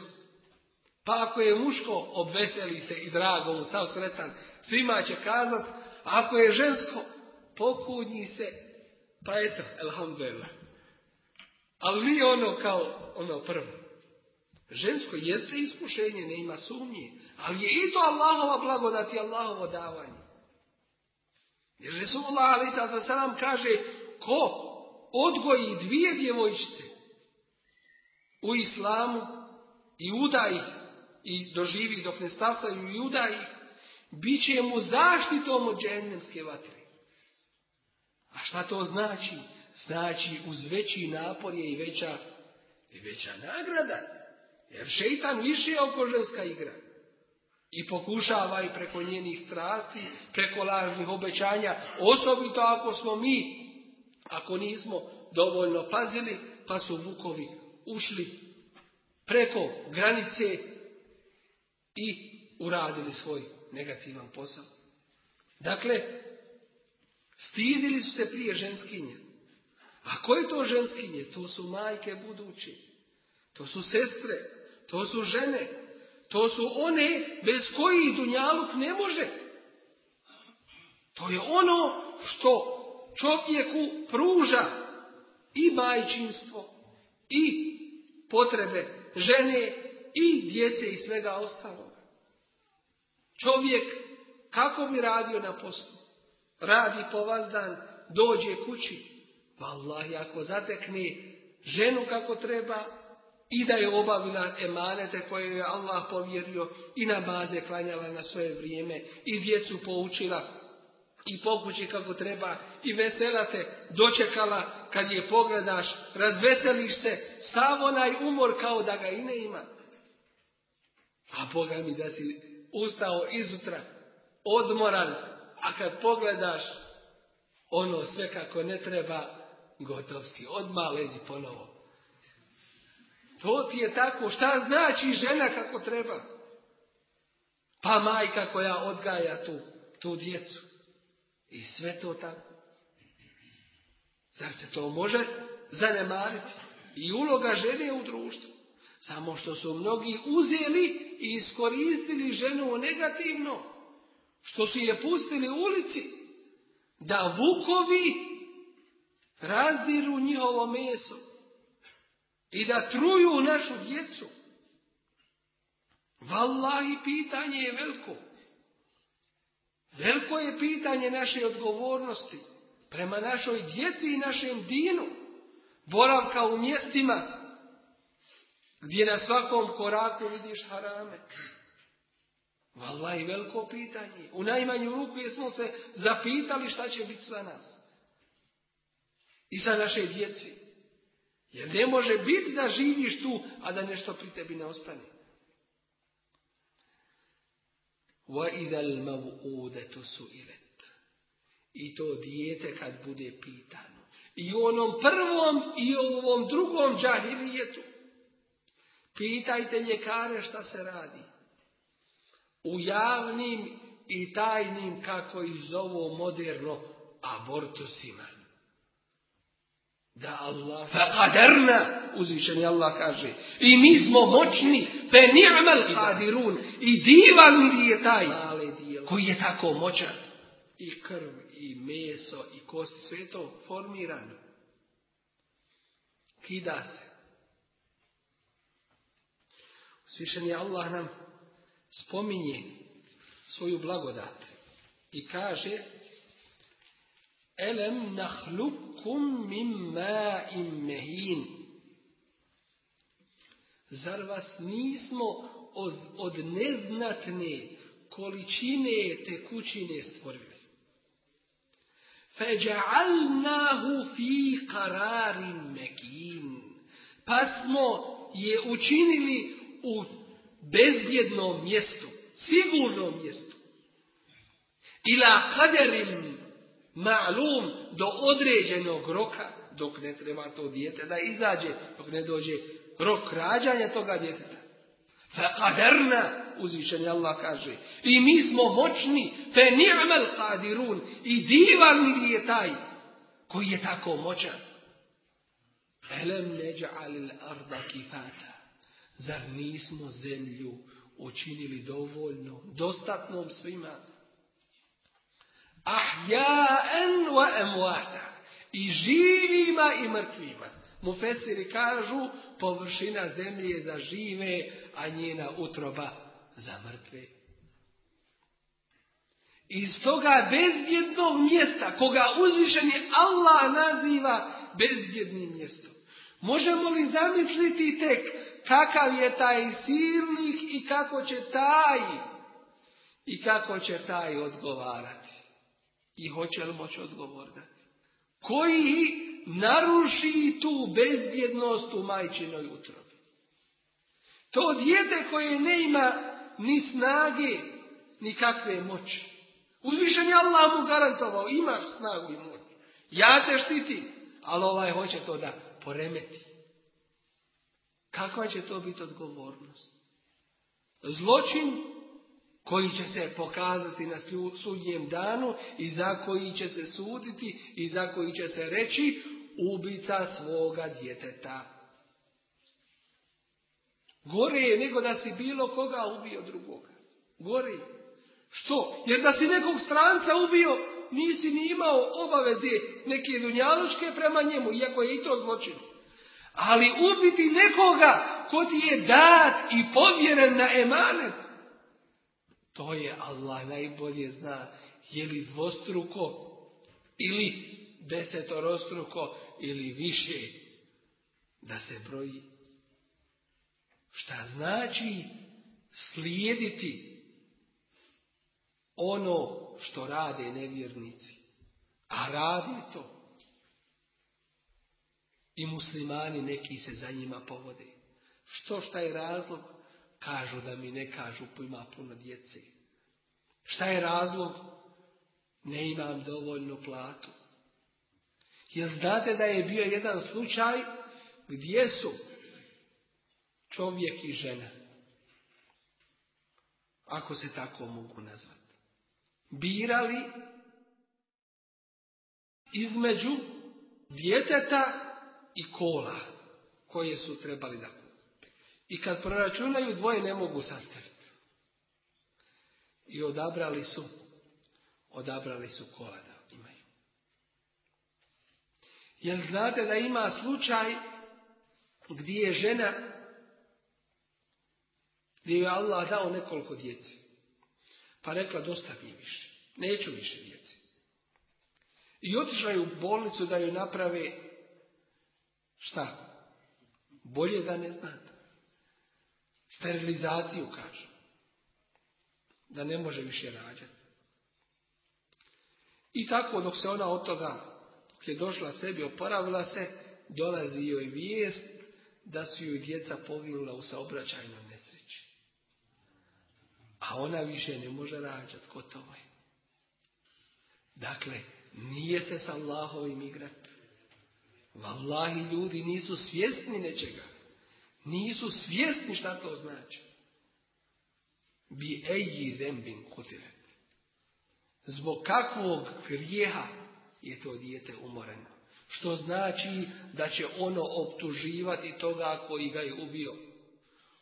Pa ako je muško, obveseli se i drago mu, sav sretan. Svima će kazat, ako je žensko, pokudnji se, pa eto, elhamdulillah. Ali nije ono kao ono prvo. Žensko jeste iskušenje, ne ima sumnje. Ali je i to Allahova blagodat i Allahovo davanje. Jer Resulullah a.s. kaže, ko odgoji dvije djevojčice u islamu i uda ih i doživi dok ne stasaju i uda ih, bit će mu zaštitom od džennemske vatre. A šta to znači? Znači uz veći napor je i veća, i veća nagrada. Jer šeitan više oko ženska igra. I pokušava i preko njenih strasti, preko lažnih obećanja, osobito ako smo mi, ako nismo dovoljno pazili, pa su vukovi ušli preko granice i uradili svoj negativan posao. Dakle, stidili su se prije ženskinje. A koje to ženskinje? To su majke buduće. To su sestre. To su žene. To su one bez kojih Dunjaluk ne može. To je ono što čovjeku pruža i majčinstvo, i potrebe žene, i djece i svega ostaloga. Čovjek, kako bi radio na poslu? Radi po dan, dođe kući. Wallahi, ako zatekne ženu kako treba, i da je obavila emanete koje je Allah povjerio i na baze klanjala na svoje vrijeme i djecu poučila i pokući kako treba i vesela te dočekala kad je pogledaš, razveseliš se, sav onaj umor kao da ga i ne ima. A Boga mi da si ustao izutra, odmoran, a kad pogledaš ono sve kako ne treba, gotov si, odmah lezi ponovo. To ti je tako. Šta znači žena kako treba? Pa majka koja odgaja tu, tu djecu. I sve to tako. Zar se to može zanemariti? I uloga žene u društvu. Samo što su mnogi uzeli i iskoristili ženu negativno. Što su je pustili u ulici. Da vukovi razdiru njihovo meso i da truju našu djecu. Wallahi, pitanje je veliko. Veliko je pitanje naše odgovornosti prema našoj djeci i našem dinu. Boravka u mjestima gdje na svakom koraku vidiš harame. Wallahi, veliko pitanje. U najmanju ruku smo se zapitali šta će biti sa nas. I sa naše djeci. Jer ne može biti da živiš tu, a da nešto pri tebi ne ostane. I to dijete kad bude pitano. I u onom prvom i u ovom drugom džahilijetu. Pitajte ljekare šta se radi. U javnim i tajnim, kako ih zovu moderno, abortusima. Da Allah, faqadarna, uzvišeni Allah kaže, i mi smo moćni, fe ni'mal qadirun, i divan je taj, koji je tako moćan. I krv, i meso, i kosti, sve je to formirano. Kida se. Uzvišeni Allah nam spominje svoju blagodat i kaže, Elem nahlukum kum mimma mehin. Zar vas nismo od neznatne količine tekućine stvorili? Feđa'alnahu fi qararin mekin. Pa smo je učinili u bezbjednom mjestu, sigurnom mjestu. Ila kaderim ma'lum do određenog roka, dok ne treba to dijete da izađe, dok ne dođe rok rađanja toga djeteta. Fa kaderna, uzvišeni Allah kaže, i mi smo moćni, fe ni'mal kadirun, i divan je taj koji je tako moćan. Elem neđa'alil arda kifata. Zar nismo zemlju učinili dovoljno, dostatnom svima? Ahja'en wa emwata. I živima i mrtvima. Mufesiri kažu, površina zemlje je za žive, a njena utroba za mrtve. Iz toga bezbjednog mjesta, koga uzvišeni Allah naziva bezbjednim mjestom. Možemo li zamisliti tek kakav je taj silnik i kako će taj i kako će taj odgovarati? I hoće li moći odgovor dati? Koji naruši tu bezbjednost u majčinoj utrobi? To dijete koje ne ima ni snage, ni kakve moći. Uzvišen je Allah mu garantovao, imaš snagu i moć. Ja te štiti, ali ovaj hoće to da poremeti. Kakva će to biti odgovornost? Zločin koji će se pokazati na sudnjem danu i za koji će se suditi i za koji će se reći ubita svoga djeteta. Gore je nego da si bilo koga ubio drugoga. Gore je. Što? Jer da si nekog stranca ubio, nisi ni imao obaveze neke dunjalučke prema njemu, iako je i to zločin. Ali ubiti nekoga ko ti je dat i povjeren na emanet, to je Allah najbolje zna je li dvostruko ili desetorostruko ili više da se broji. Šta znači slijediti ono što rade nevjernici. A radi to. I muslimani neki se za njima povode. Što šta je razlog? Kažu da mi ne kažu ima puno djece. Šta je razlog? Ne imam dovoljnu platu. Jer znate da je bio jedan slučaj gdje su čovjek i žena. Ako se tako mogu nazvati. Birali između djeteta i kola koje su trebali da I kad proračunaju dvoje ne mogu sastaviti. I odabrali su, odabrali su kola da imaju. Jer znate da ima slučaj gdje je žena, gdje je Allah dao nekoliko djeci. Pa rekla dosta mi više. Neću više djeci. I otišla je u bolnicu da joj naprave šta? Bolje da ne znate. Sterilizaciju kažu. Da ne može više rađati. I tako dok se ona od toga, je došla sebi, oporavila se, dolazi joj vijest da su joj djeca poginula u saobraćajnom nesreći. A ona više ne može rađati, gotovo je. Dakle, nije se sa Allahovim igrati. Wallahi ljudi nisu svjesni nečega. Nisu svjesni šta to znači. Bi eji dembin kutilet. Zbog kakvog grijeha je to dijete umoreno. Što znači da će ono optuživati toga koji ga je ubio.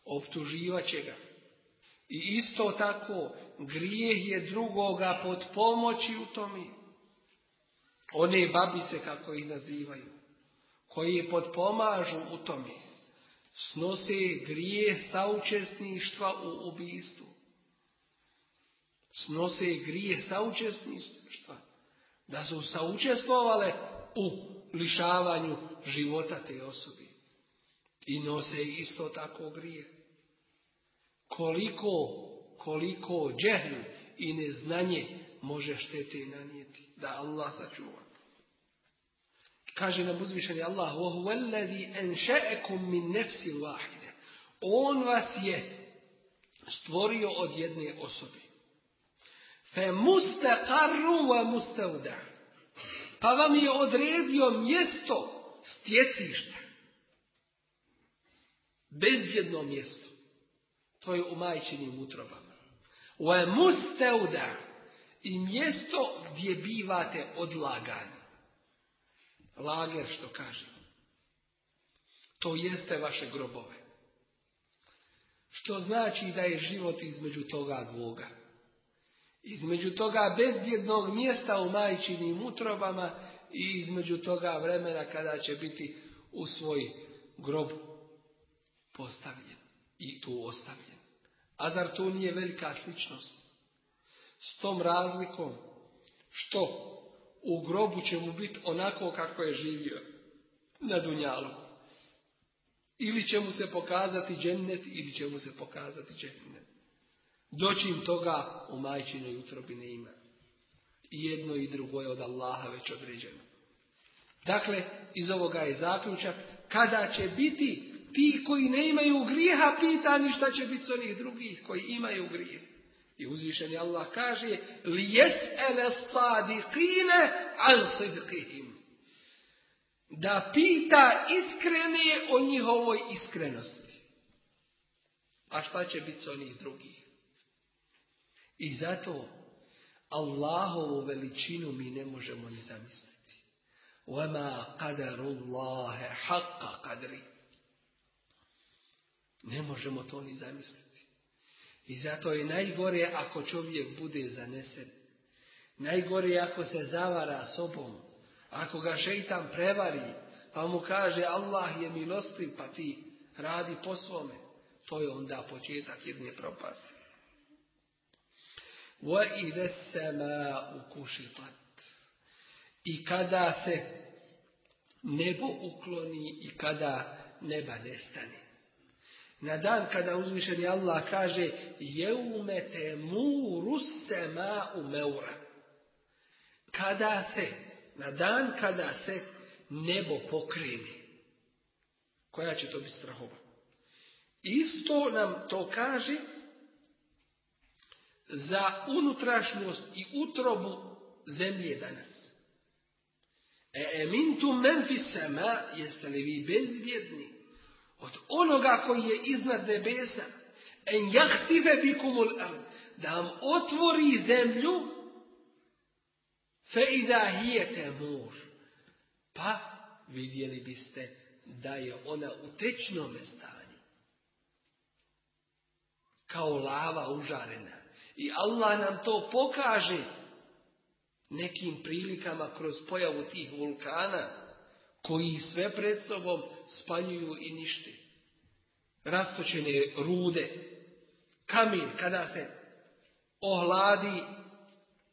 Optuživat će ga. I isto tako grijeh je drugoga pod pomoći u tome. One babice kako ih nazivaju. Koji je podpomažu u tome snose grije saučesništva u ubijstvu. Snose grije saučesništva. Da su saučestvovale u lišavanju života te osobe. I nose isto tako grije. koliko, koliko džehl i neznanje može štete nanijeti. Da Allah sačuva. Kaže nam uzvišeni Allah, وَهُوَ الَّذِي أَنْشَأَكُمْ مِنْ نَفْسِ وَاحِدَ On vas je stvorio od jedne osobe. Fe mustakarru wa mustauda. Pa vam je odredio mjesto stjetišta. Bezbjedno mjesto. To je u majčinim utrobama. Wa mustauda. I mjesto gdje bivate odlagani. Lager što kažemo. To jeste vaše grobove. Što znači da je život između toga dvoga. Između toga bezbjednog mjesta u majčinim utrobama i između toga vremena kada će biti u svoj grob postavljen i tu ostavljen. A zar to nije velika sličnost? S tom razlikom što u grobu će mu biti onako kako je živio na Dunjalu. Ili će mu se pokazati džennet, ili će mu se pokazati džennet. Doćim toga u majčinoj utrobi ne ima. Jedno i drugo je od Allaha već određeno. Dakle, iz ovoga je zaključak, kada će biti ti koji ne imaju grijeha pitani šta će biti s onih drugih koji imaju grijeh. I uzvišeni Allah kaže, li jes'ele sadiqine al sidqihim. Da pita iskrene o njihovoj iskrenosti. A šta će biti s onih drugih? I zato Allahovu veličinu mi ne možemo ni zamisliti. وَمَا قَدَرُ اللَّهَ حَقَّ قَدْرِ Ne možemo to ni zamisliti. I zato je najgore ako čovjek bude zanesen. Najgore je ako se zavara sobom. Ako ga šeitan prevari, pa mu kaže Allah je milostiv, pa ti radi po svome. To je onda početak jedne propasti. وَإِذَا السَّمَاءُ كُشِطَتْ I kada se nebo ukloni i kada neba nestane. Na dan kada uzvišeni Allah kaže jeume te muru sema u meura. Kada se, na dan kada se nebo pokrene. Koja će to biti strahova? Isto nam to kaže za unutrašnjost i utrobu zemlje danas. E emintu men jeste li vi bezbjedni od onoga koji je iznad nebesa, en jahsive bikumul ard, da vam otvori zemlju, fe ida hijete mur. Pa vidjeli biste da je ona u tečnom stanju. Kao lava užarena. I Allah nam to pokaže nekim prilikama kroz pojavu tih vulkana koji sve pred sobom spaljuju i ništi. Rastočene rude, kamen kada se ohladi,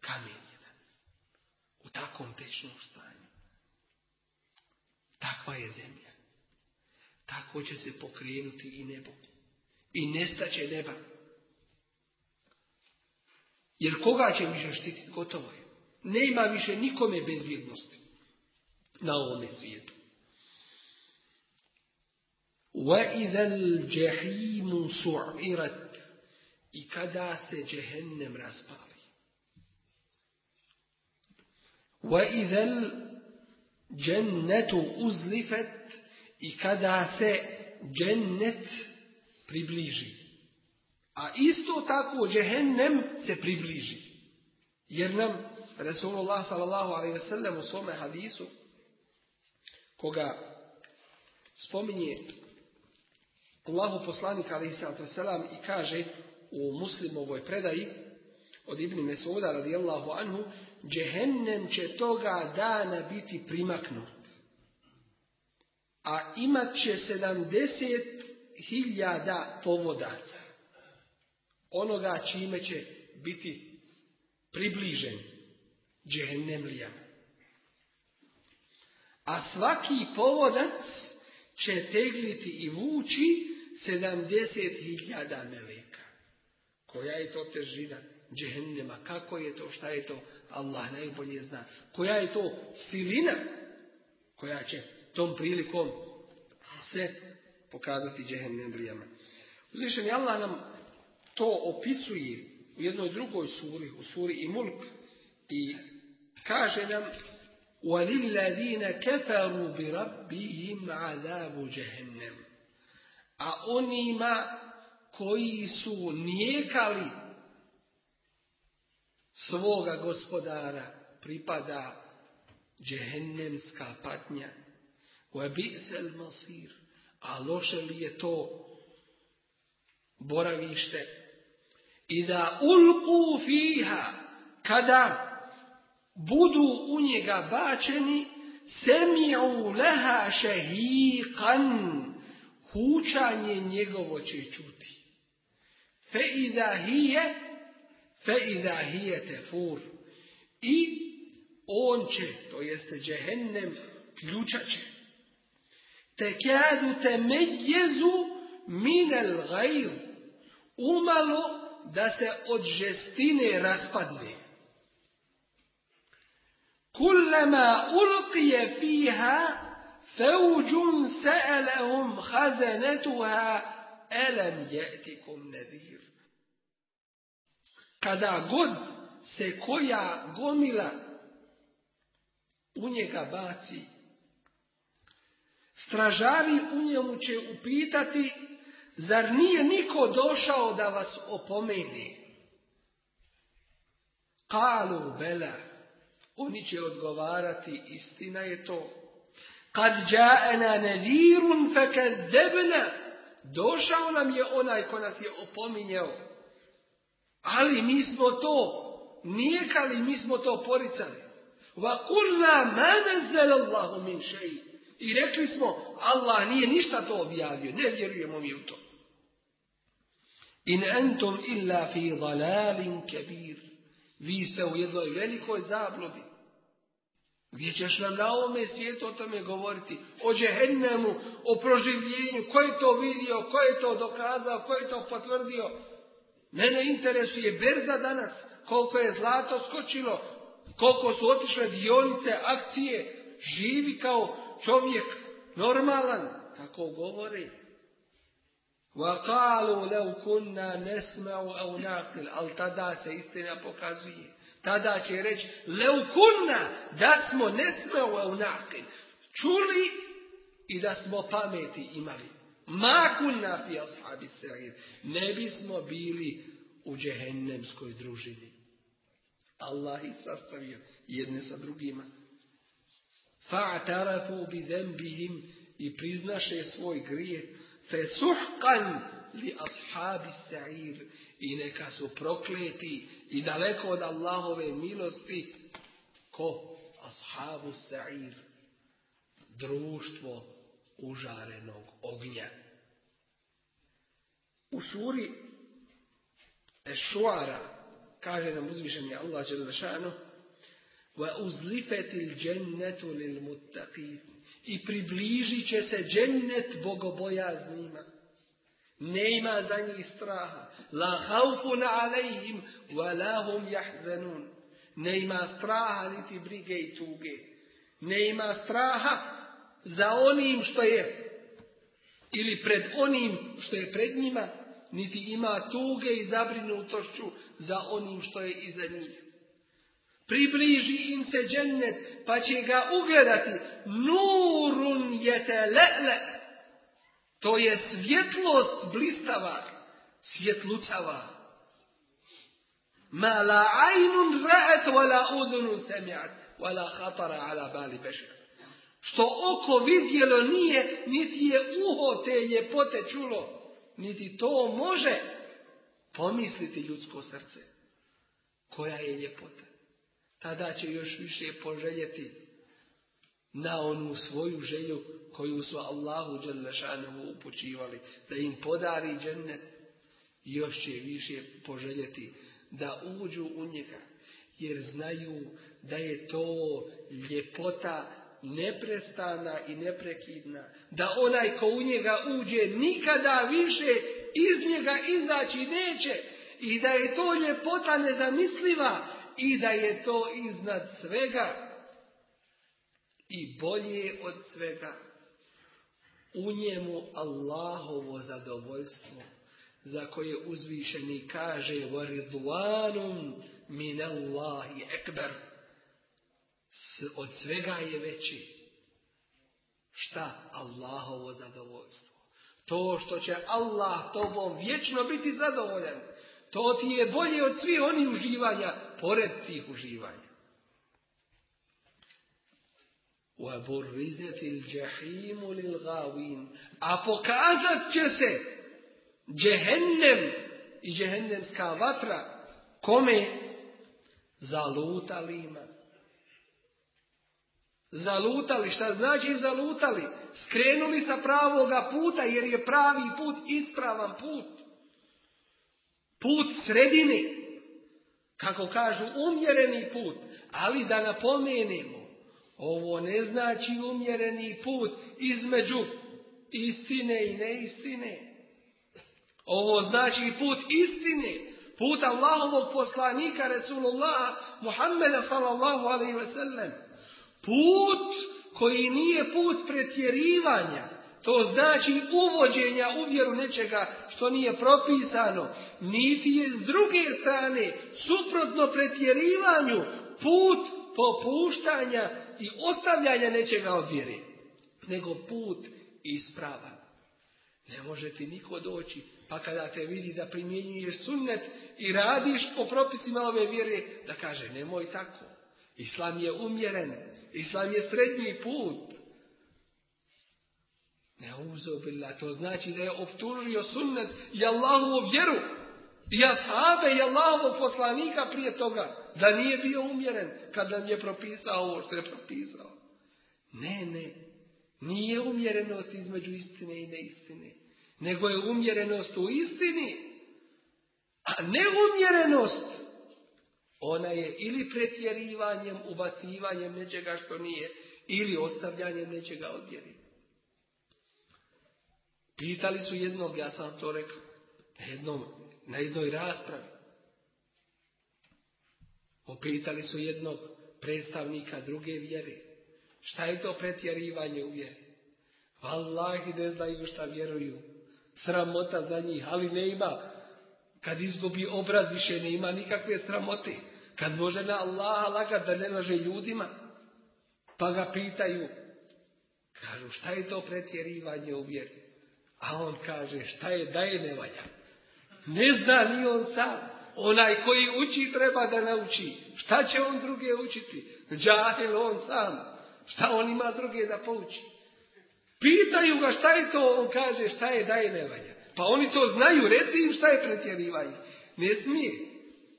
kamen jedan. U takvom tečnom stanju. Takva je zemlja. Tako će se pokrenuti i nebo. I nestaće neba. Jer koga će više štititi? Gotovo je. Nema više nikome bezbjednosti na ovome. وَإِذَا الْجَحِيمُ سُعِرَتْ I kada se. وَإِذَا الْجَنَّةُ uzlifet I kada se približi. A isto tako džehennem se približi. Jer nam Resulullah sallallahu alaihi ve sellem u svome hadisu koga spominje Allahu poslanik selam i kaže u muslimovoj predaji od Ibn Mesuda radijallahu anhu džehennem će toga dana biti primaknut. A imat će sedamdeset hiljada povodaca. Onoga čime će biti približen džehennemlijama. A svaki povodac će tegliti i vući sedamdeset hiljada meleka. koja je to težina džehennema, kako je to, šta je to, Allah najbolje zna. Koja je to silina koja će tom prilikom se pokazati džehennemlijama. Uzvišeni Allah nam to opisuje u jednoj drugoj suri, u suri i mulk, i kaže nam وَلِلَّذِينَ كَفَرُوا بِرَبِّهِمْ عَذَابُ جَهَنَّمُ A onima koji su nijekali svoga gospodara pripada džehennemska patnja. وَبِئْسَ الْمَصِيرُ A loše li je to boravište? I da ulku fiha, kada budu u njega bačeni, semi'u leha šehiqan, hučanje njegovo će čuti. Fe iza hije, fe iza hije tefur. I on će, to jeste džehennem, ključat će. Tekadu te mejezu minel gajr. Umalo da se od žestine raspadne. كلما ألقي فيها فوج سألهم خزنتها ألم يأتكم نذير kada god se koja gomila u njega baci, stražari u njemu će upitati, zar nije niko došao da vas opomeni? Kalu bela, oni će odgovarati, istina je to. Kad ja'ana nadirun fakazzabna. Došao nam je onaj ko nas je opominjao. Ali mi smo to nijekali, mi smo to poricali. Wa kulna ma min shay. I rekli smo, Allah nije ništa to objavio, ne vjerujemo mi u to. In antum illa fi dalalin kabir. Vi ste u jednoj velikoj zabludi. Gdje ćeš nam na ovome svijetu o tome govoriti? O džehennemu, o proživljenju, ko je to vidio, ko je to dokazao, ko je to potvrdio. Mene interesuje berza danas, koliko je zlato skočilo, koliko su otišle dionice, akcije, živi kao čovjek, normalan, tako govori. وَقَالُوا لَوْ كُنَّا نَسْمَعُ أَوْ نَعْقِلُ Ali tada se istina pokazuje. Tada će reći, leukunna, da smo nesmeo u naqil. Čuli i da smo pameti imali. Ma kunna fi ashabi sa'ir. Ne bismo bili u džehennemskoj družini. Allah ih sastavio jedne sa drugima. Fa'tarafu bi zembihim i priznaše svoj grijeh. Fe suhkan li ashabi sa'ir. I neka su prokleti i daleko od Allahove milosti ko ashabu sa'ir? Društvo užarenog ognja. U suri Ešuara kaže nam uzvišeni Allah Đelešanu wa uzlifetil džennetu lil muttaqin i približit će se džennet bogobojaznima. Nema za njih straha. La haufun alejhim, wa lahum jahzanun. Nema straha niti brige i tuge. Nema straha za onim što je ili pred onim što je pred njima, niti ima tuge i zabrinutošću za onim što je iza njih. Približi im se džennet, pa će ga ugledati. Nurun jete le'le. To je svjetlost blistava, svjetlucava. Ma la ajnun ra'at, wa la udhunun sami'at, wa la khatara ala bali bešar. Što oko vidjelo nije, niti je uho te ljepote čulo, niti to može pomisliti ljudsko srce. Koja je ljepota? Tada će još više poželjeti na onu svoju želju koju su Allahu Đalešanovu upućivali, da im podari džennet, još će više poželjeti da uđu u njega, jer znaju da je to ljepota neprestana i neprekidna, da onaj ko u njega uđe nikada više iz njega izaći neće i da je to ljepota nezamisliva i da je to iznad svega i bolje od svega. U njemu Allahovo zadovoljstvo za koje uzvišeni kaže وَرِضْوَانٌ مِنَ اللَّهِ ekber. Od svega je veći. Šta? Allahovo zadovoljstvo. To što će Allah tobom vječno biti zadovoljan. To ti je bolje od svih onih uživanja, pored tih uživanja. وَبُرِّزَتِ الْجَحِيمُ لِلْغَاوِينَ A pokazat će se džehennem i džehennemska vatra kome zalutalima. Zalutali, šta znači zalutali? Skrenuli sa pravoga puta jer je pravi put ispravan put. Put sredine. Kako kažu umjereni put. Ali da napomenemo, ovo ne znači umjereni put između istine i neistine. Ovo znači put istine. Put Allahovog poslanika Resulullah Muhammeda sallallahu alaihi ve sellem. Put koji nije put pretjerivanja, to znači uvođenja u vjeru nečega što nije propisano, niti je s druge strane suprotno pretjerivanju put popuštanja i ostavljanja nečega od vjere, nego put ispravan. Ne može ti niko doći, pa kada te vidi da primjenjuješ sunnet i radiš po propisima ove vjere, da kaže nemoj tako. Islam je umjeren, Islam je srednji put. Ne uzobila, to znači da je optužio sunnet i Allahovu vjeru. I ashabe i Allahovog poslanika prije toga. Da nije bio umjeren kad nam je propisao ovo što je propisao. Ne, ne. Nije umjerenost između istine i neistine. Nego je umjerenost u istini. A neumjerenost ona je ili pretjerivanjem, ubacivanjem nečega što nije, ili ostavljanjem nečega od. Pitali su jednog, ja sam to rekao, na, jednom, na jednoj raspravi. Opitali su jednog predstavnika druge vjere. Šta je to pretjerivanje u vjeri? Wallahi ne znaju šta vjeruju. Sramota za njih, ali ne ima. Kad izgubi obraz više ne ima nikakve sramote. Kad može na Allaha lagat da ne laže ljudima, pa ga pitaju, kažu šta je to pretjerivanje u vjeri? A on kaže šta je da je ne valja. Ne zna ni on sam. Onaj koji uči treba da nauči. Šta će on druge učiti? Džahil on sam. Šta on ima druge da pouči? Pitaju ga šta je to, on kaže šta je da je ne valja. Pa oni to znaju, reci im šta je pretjerivanje. Ne smije.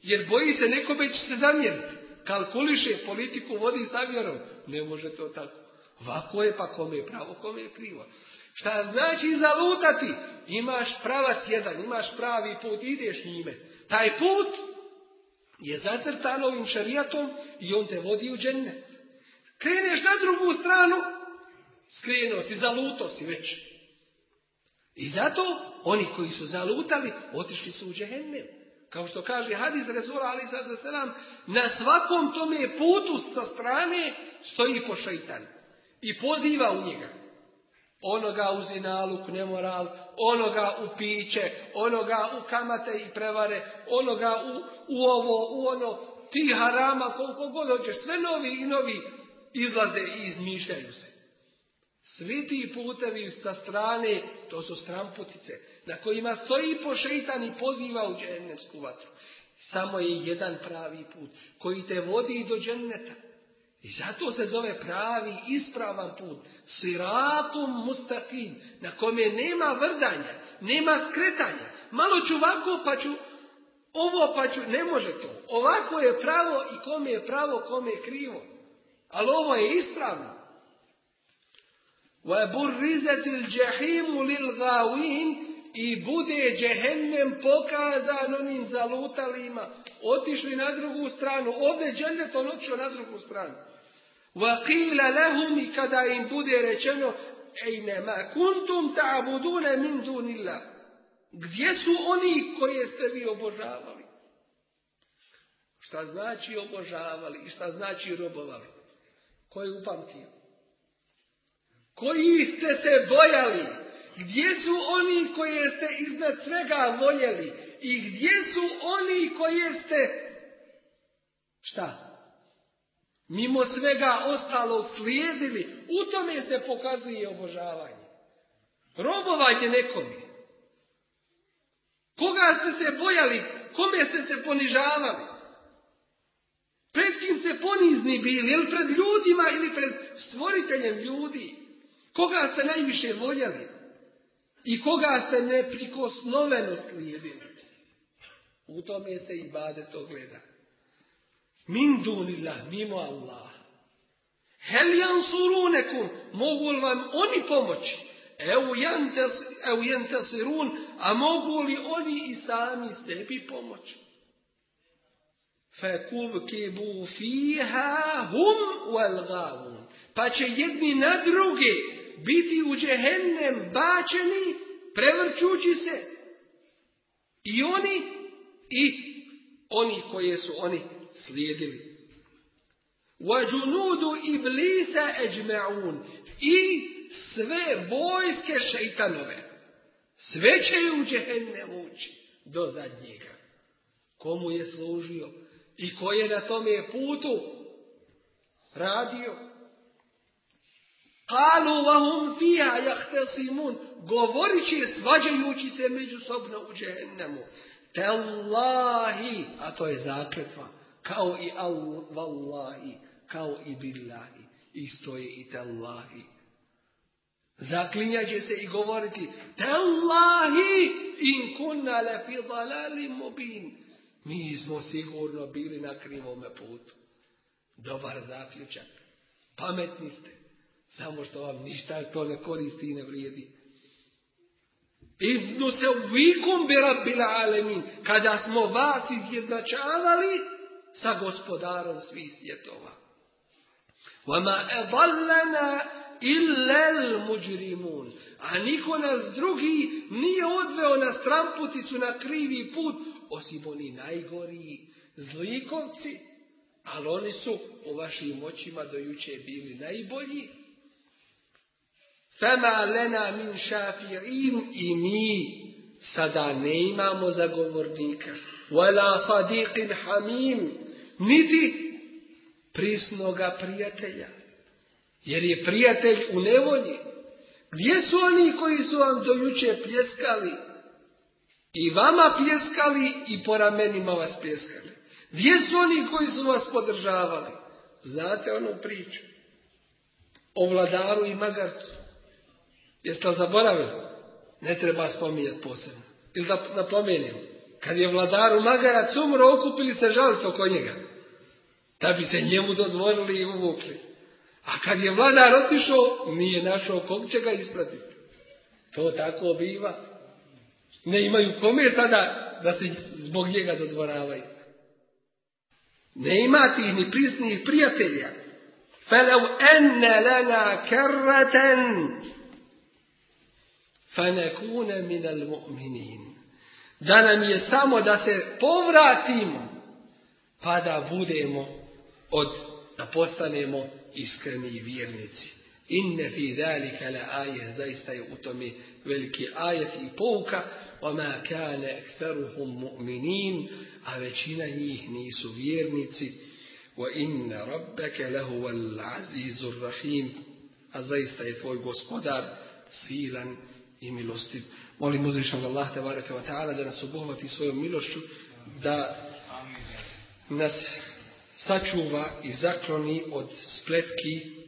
Jer boji se nekome će se zamjeriti. Kalkuliše politiku, vodi sa vjerom. Ne može to tako. Ovako je pa kome je pravo, kome je krivo. Šta znači zalutati? Imaš pravac jedan, imaš pravi put, ideš njime. Taj put je zacrtan ovim šarijatom i on te vodi u džennet. Kreneš na drugu stranu, skrenuo si, zaluto si već. I zato oni koji su zalutali, otišli su u džehennem. Kao što kaže hadis Resula ali sad selam, na svakom tome putu sa strane stoji po šeitan i poziva u njega. Onoga u zinaluk, nemoral, onoga u piće, onoga u kamate i prevare, onoga u, u ovo, u ono, ti harama, koliko god hoćeš, sve novi i novi izlaze i izmišljaju se. Svi ti putevi sa strane, to su stramputice, na kojima stoji po šeitan i poziva u džennemsku vatru. Samo je jedan pravi put koji te vodi do dženneta. I zato se zove pravi, ispravan put. Siratum mustakim, na kome nema vrdanja, nema skretanja. Malo ću ovako pa ću, ovo pa ću, ne može to. Ovako je pravo i kome je pravo, kome je krivo. Ali ovo je ispravno. وَبُرِّزَتِ الْجَحِيمُ لِلْغَاوِينَ i bude džehennem pokazan onim zalutalima. Otišli na drugu stranu. Ovdje džennet on otišao na drugu stranu. وَقِيلَ لَهُمْ i kada im bude rečeno اَيْنَمَا كُنْتُمْ تَعْبُدُونَ مِنْ دُونِ اللَّهِ Gdje su oni koje ste vi obožavali? Šta znači obožavali i šta znači robovali? Ko je upamtio? Koji ste se bojali? Gdje su oni koje ste iznad svega voljeli? I gdje su oni koje ste... Šta? Mimo svega ostalog slijedili. U tome se pokazuje obožavanje. Robovanje nekome. Koga ste se bojali? Kome ste se ponižavali? Pred kim ste ponizni bili? Jel pred ljudima ili pred stvoriteljem ljudi? Koga ste najviše voljeli? I koga ste neprikosnoveno sklijedili? U tome se i bade to. Min dunillah, mimo Allah. Hel jansurunekum, mogu li vam oni pomoći? Evo jentasirun, a mogu li oni i sami sebi pomoći? Fekubkibu fiha hum wal gavun. Pa će jedni na druge biti u džehennem bačeni, prevrćući se. I oni, i oni koje su oni slijedili. وَجُنُودُ إِبْلِيسَ أَجْمَعُونَ I sve vojske šeitanove. Sve će u džehennemu ući do zadnjega. Komu je služio i ko je na tome putu radio. Kalu lahum fija jahtesimun. Govorit će svađajući se međusobno u džehennemu. Tallahi, a to je zakletva, kao i Allahi, kao i billahi. Isto je i tallahi. Zaklinjat će se i govoriti Tallahi in kunna le fi dalali mubin. Mi smo sigurno bili na krivome putu. Dobar zaključak. Pametni ste. Samo što vam ništa to ne koristi i ne vrijedi. Iznu se vikum bi rabbil alemin. Kada smo vas izjednačavali sa gospodarom svih svjetova. Vama edallana illel muđrimun. A niko nas drugi nije odveo na stramputicu na krivi put, osim oni najgoriji zlikovci, ali oni su u vašim očima dojuče bili najbolji. Fema lena min šafirin i mi sada ne imamo zagovornika. Wala sadiqin hamim, niti prisnoga prijatelja. Jer je prijatelj u nevolji. Gdje su oni koji su vam dojuče pljeskali? I vama pljeskali i po ramenima vas pljeskali. Gdje su oni koji su vas podržavali? Znate onu priču? O vladaru i magarcu. Jeste li zaboravili? Ne treba spominjati posebno. Ili da napomenem. Kad je vladaru magarac umro, okupili se žalice oko njega Da bi se njemu dodvorili i uvukli. A kad je vladar otišao, nije našao kog će ga ispratiti. To tako biva. Ne imaju kome sada da se zbog njega dodvoravaju. Ne ima tih ni prisnih prijatelja. فَلَوْ أَنَّ لَنَا كَرَّةً فَنَكُونَ مِنَ الْمُؤْمِنِينَ Da nam je samo da se povratimo, pa da budemo od da postanemo iskreni vjernici. Inne fi zalika la ajet, zaista je u tome veliki ajet i pouka, wa ma kana aktharuhum mu'minin, a većina njih nisu vjernici, wa inna rabbaka lahu al-azizur rahim, a zaista je tvoj gospodar silan i milostiv. Molim uzvišnog Allah tabaraka ta'ala da nas obuhvati svojom milošću, da nas sačuva i zakloni od spletki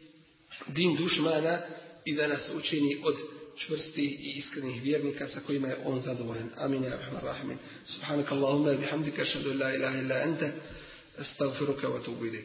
din dušmana i da nas učini od čvrstih i iskrenih vjernika sa kojima je on zadovoljan. Amin ja rahman rahimin. Subhanak Allahumma bihamdika an la ilaha illa anta astaghfiruka wa atubu ilayk.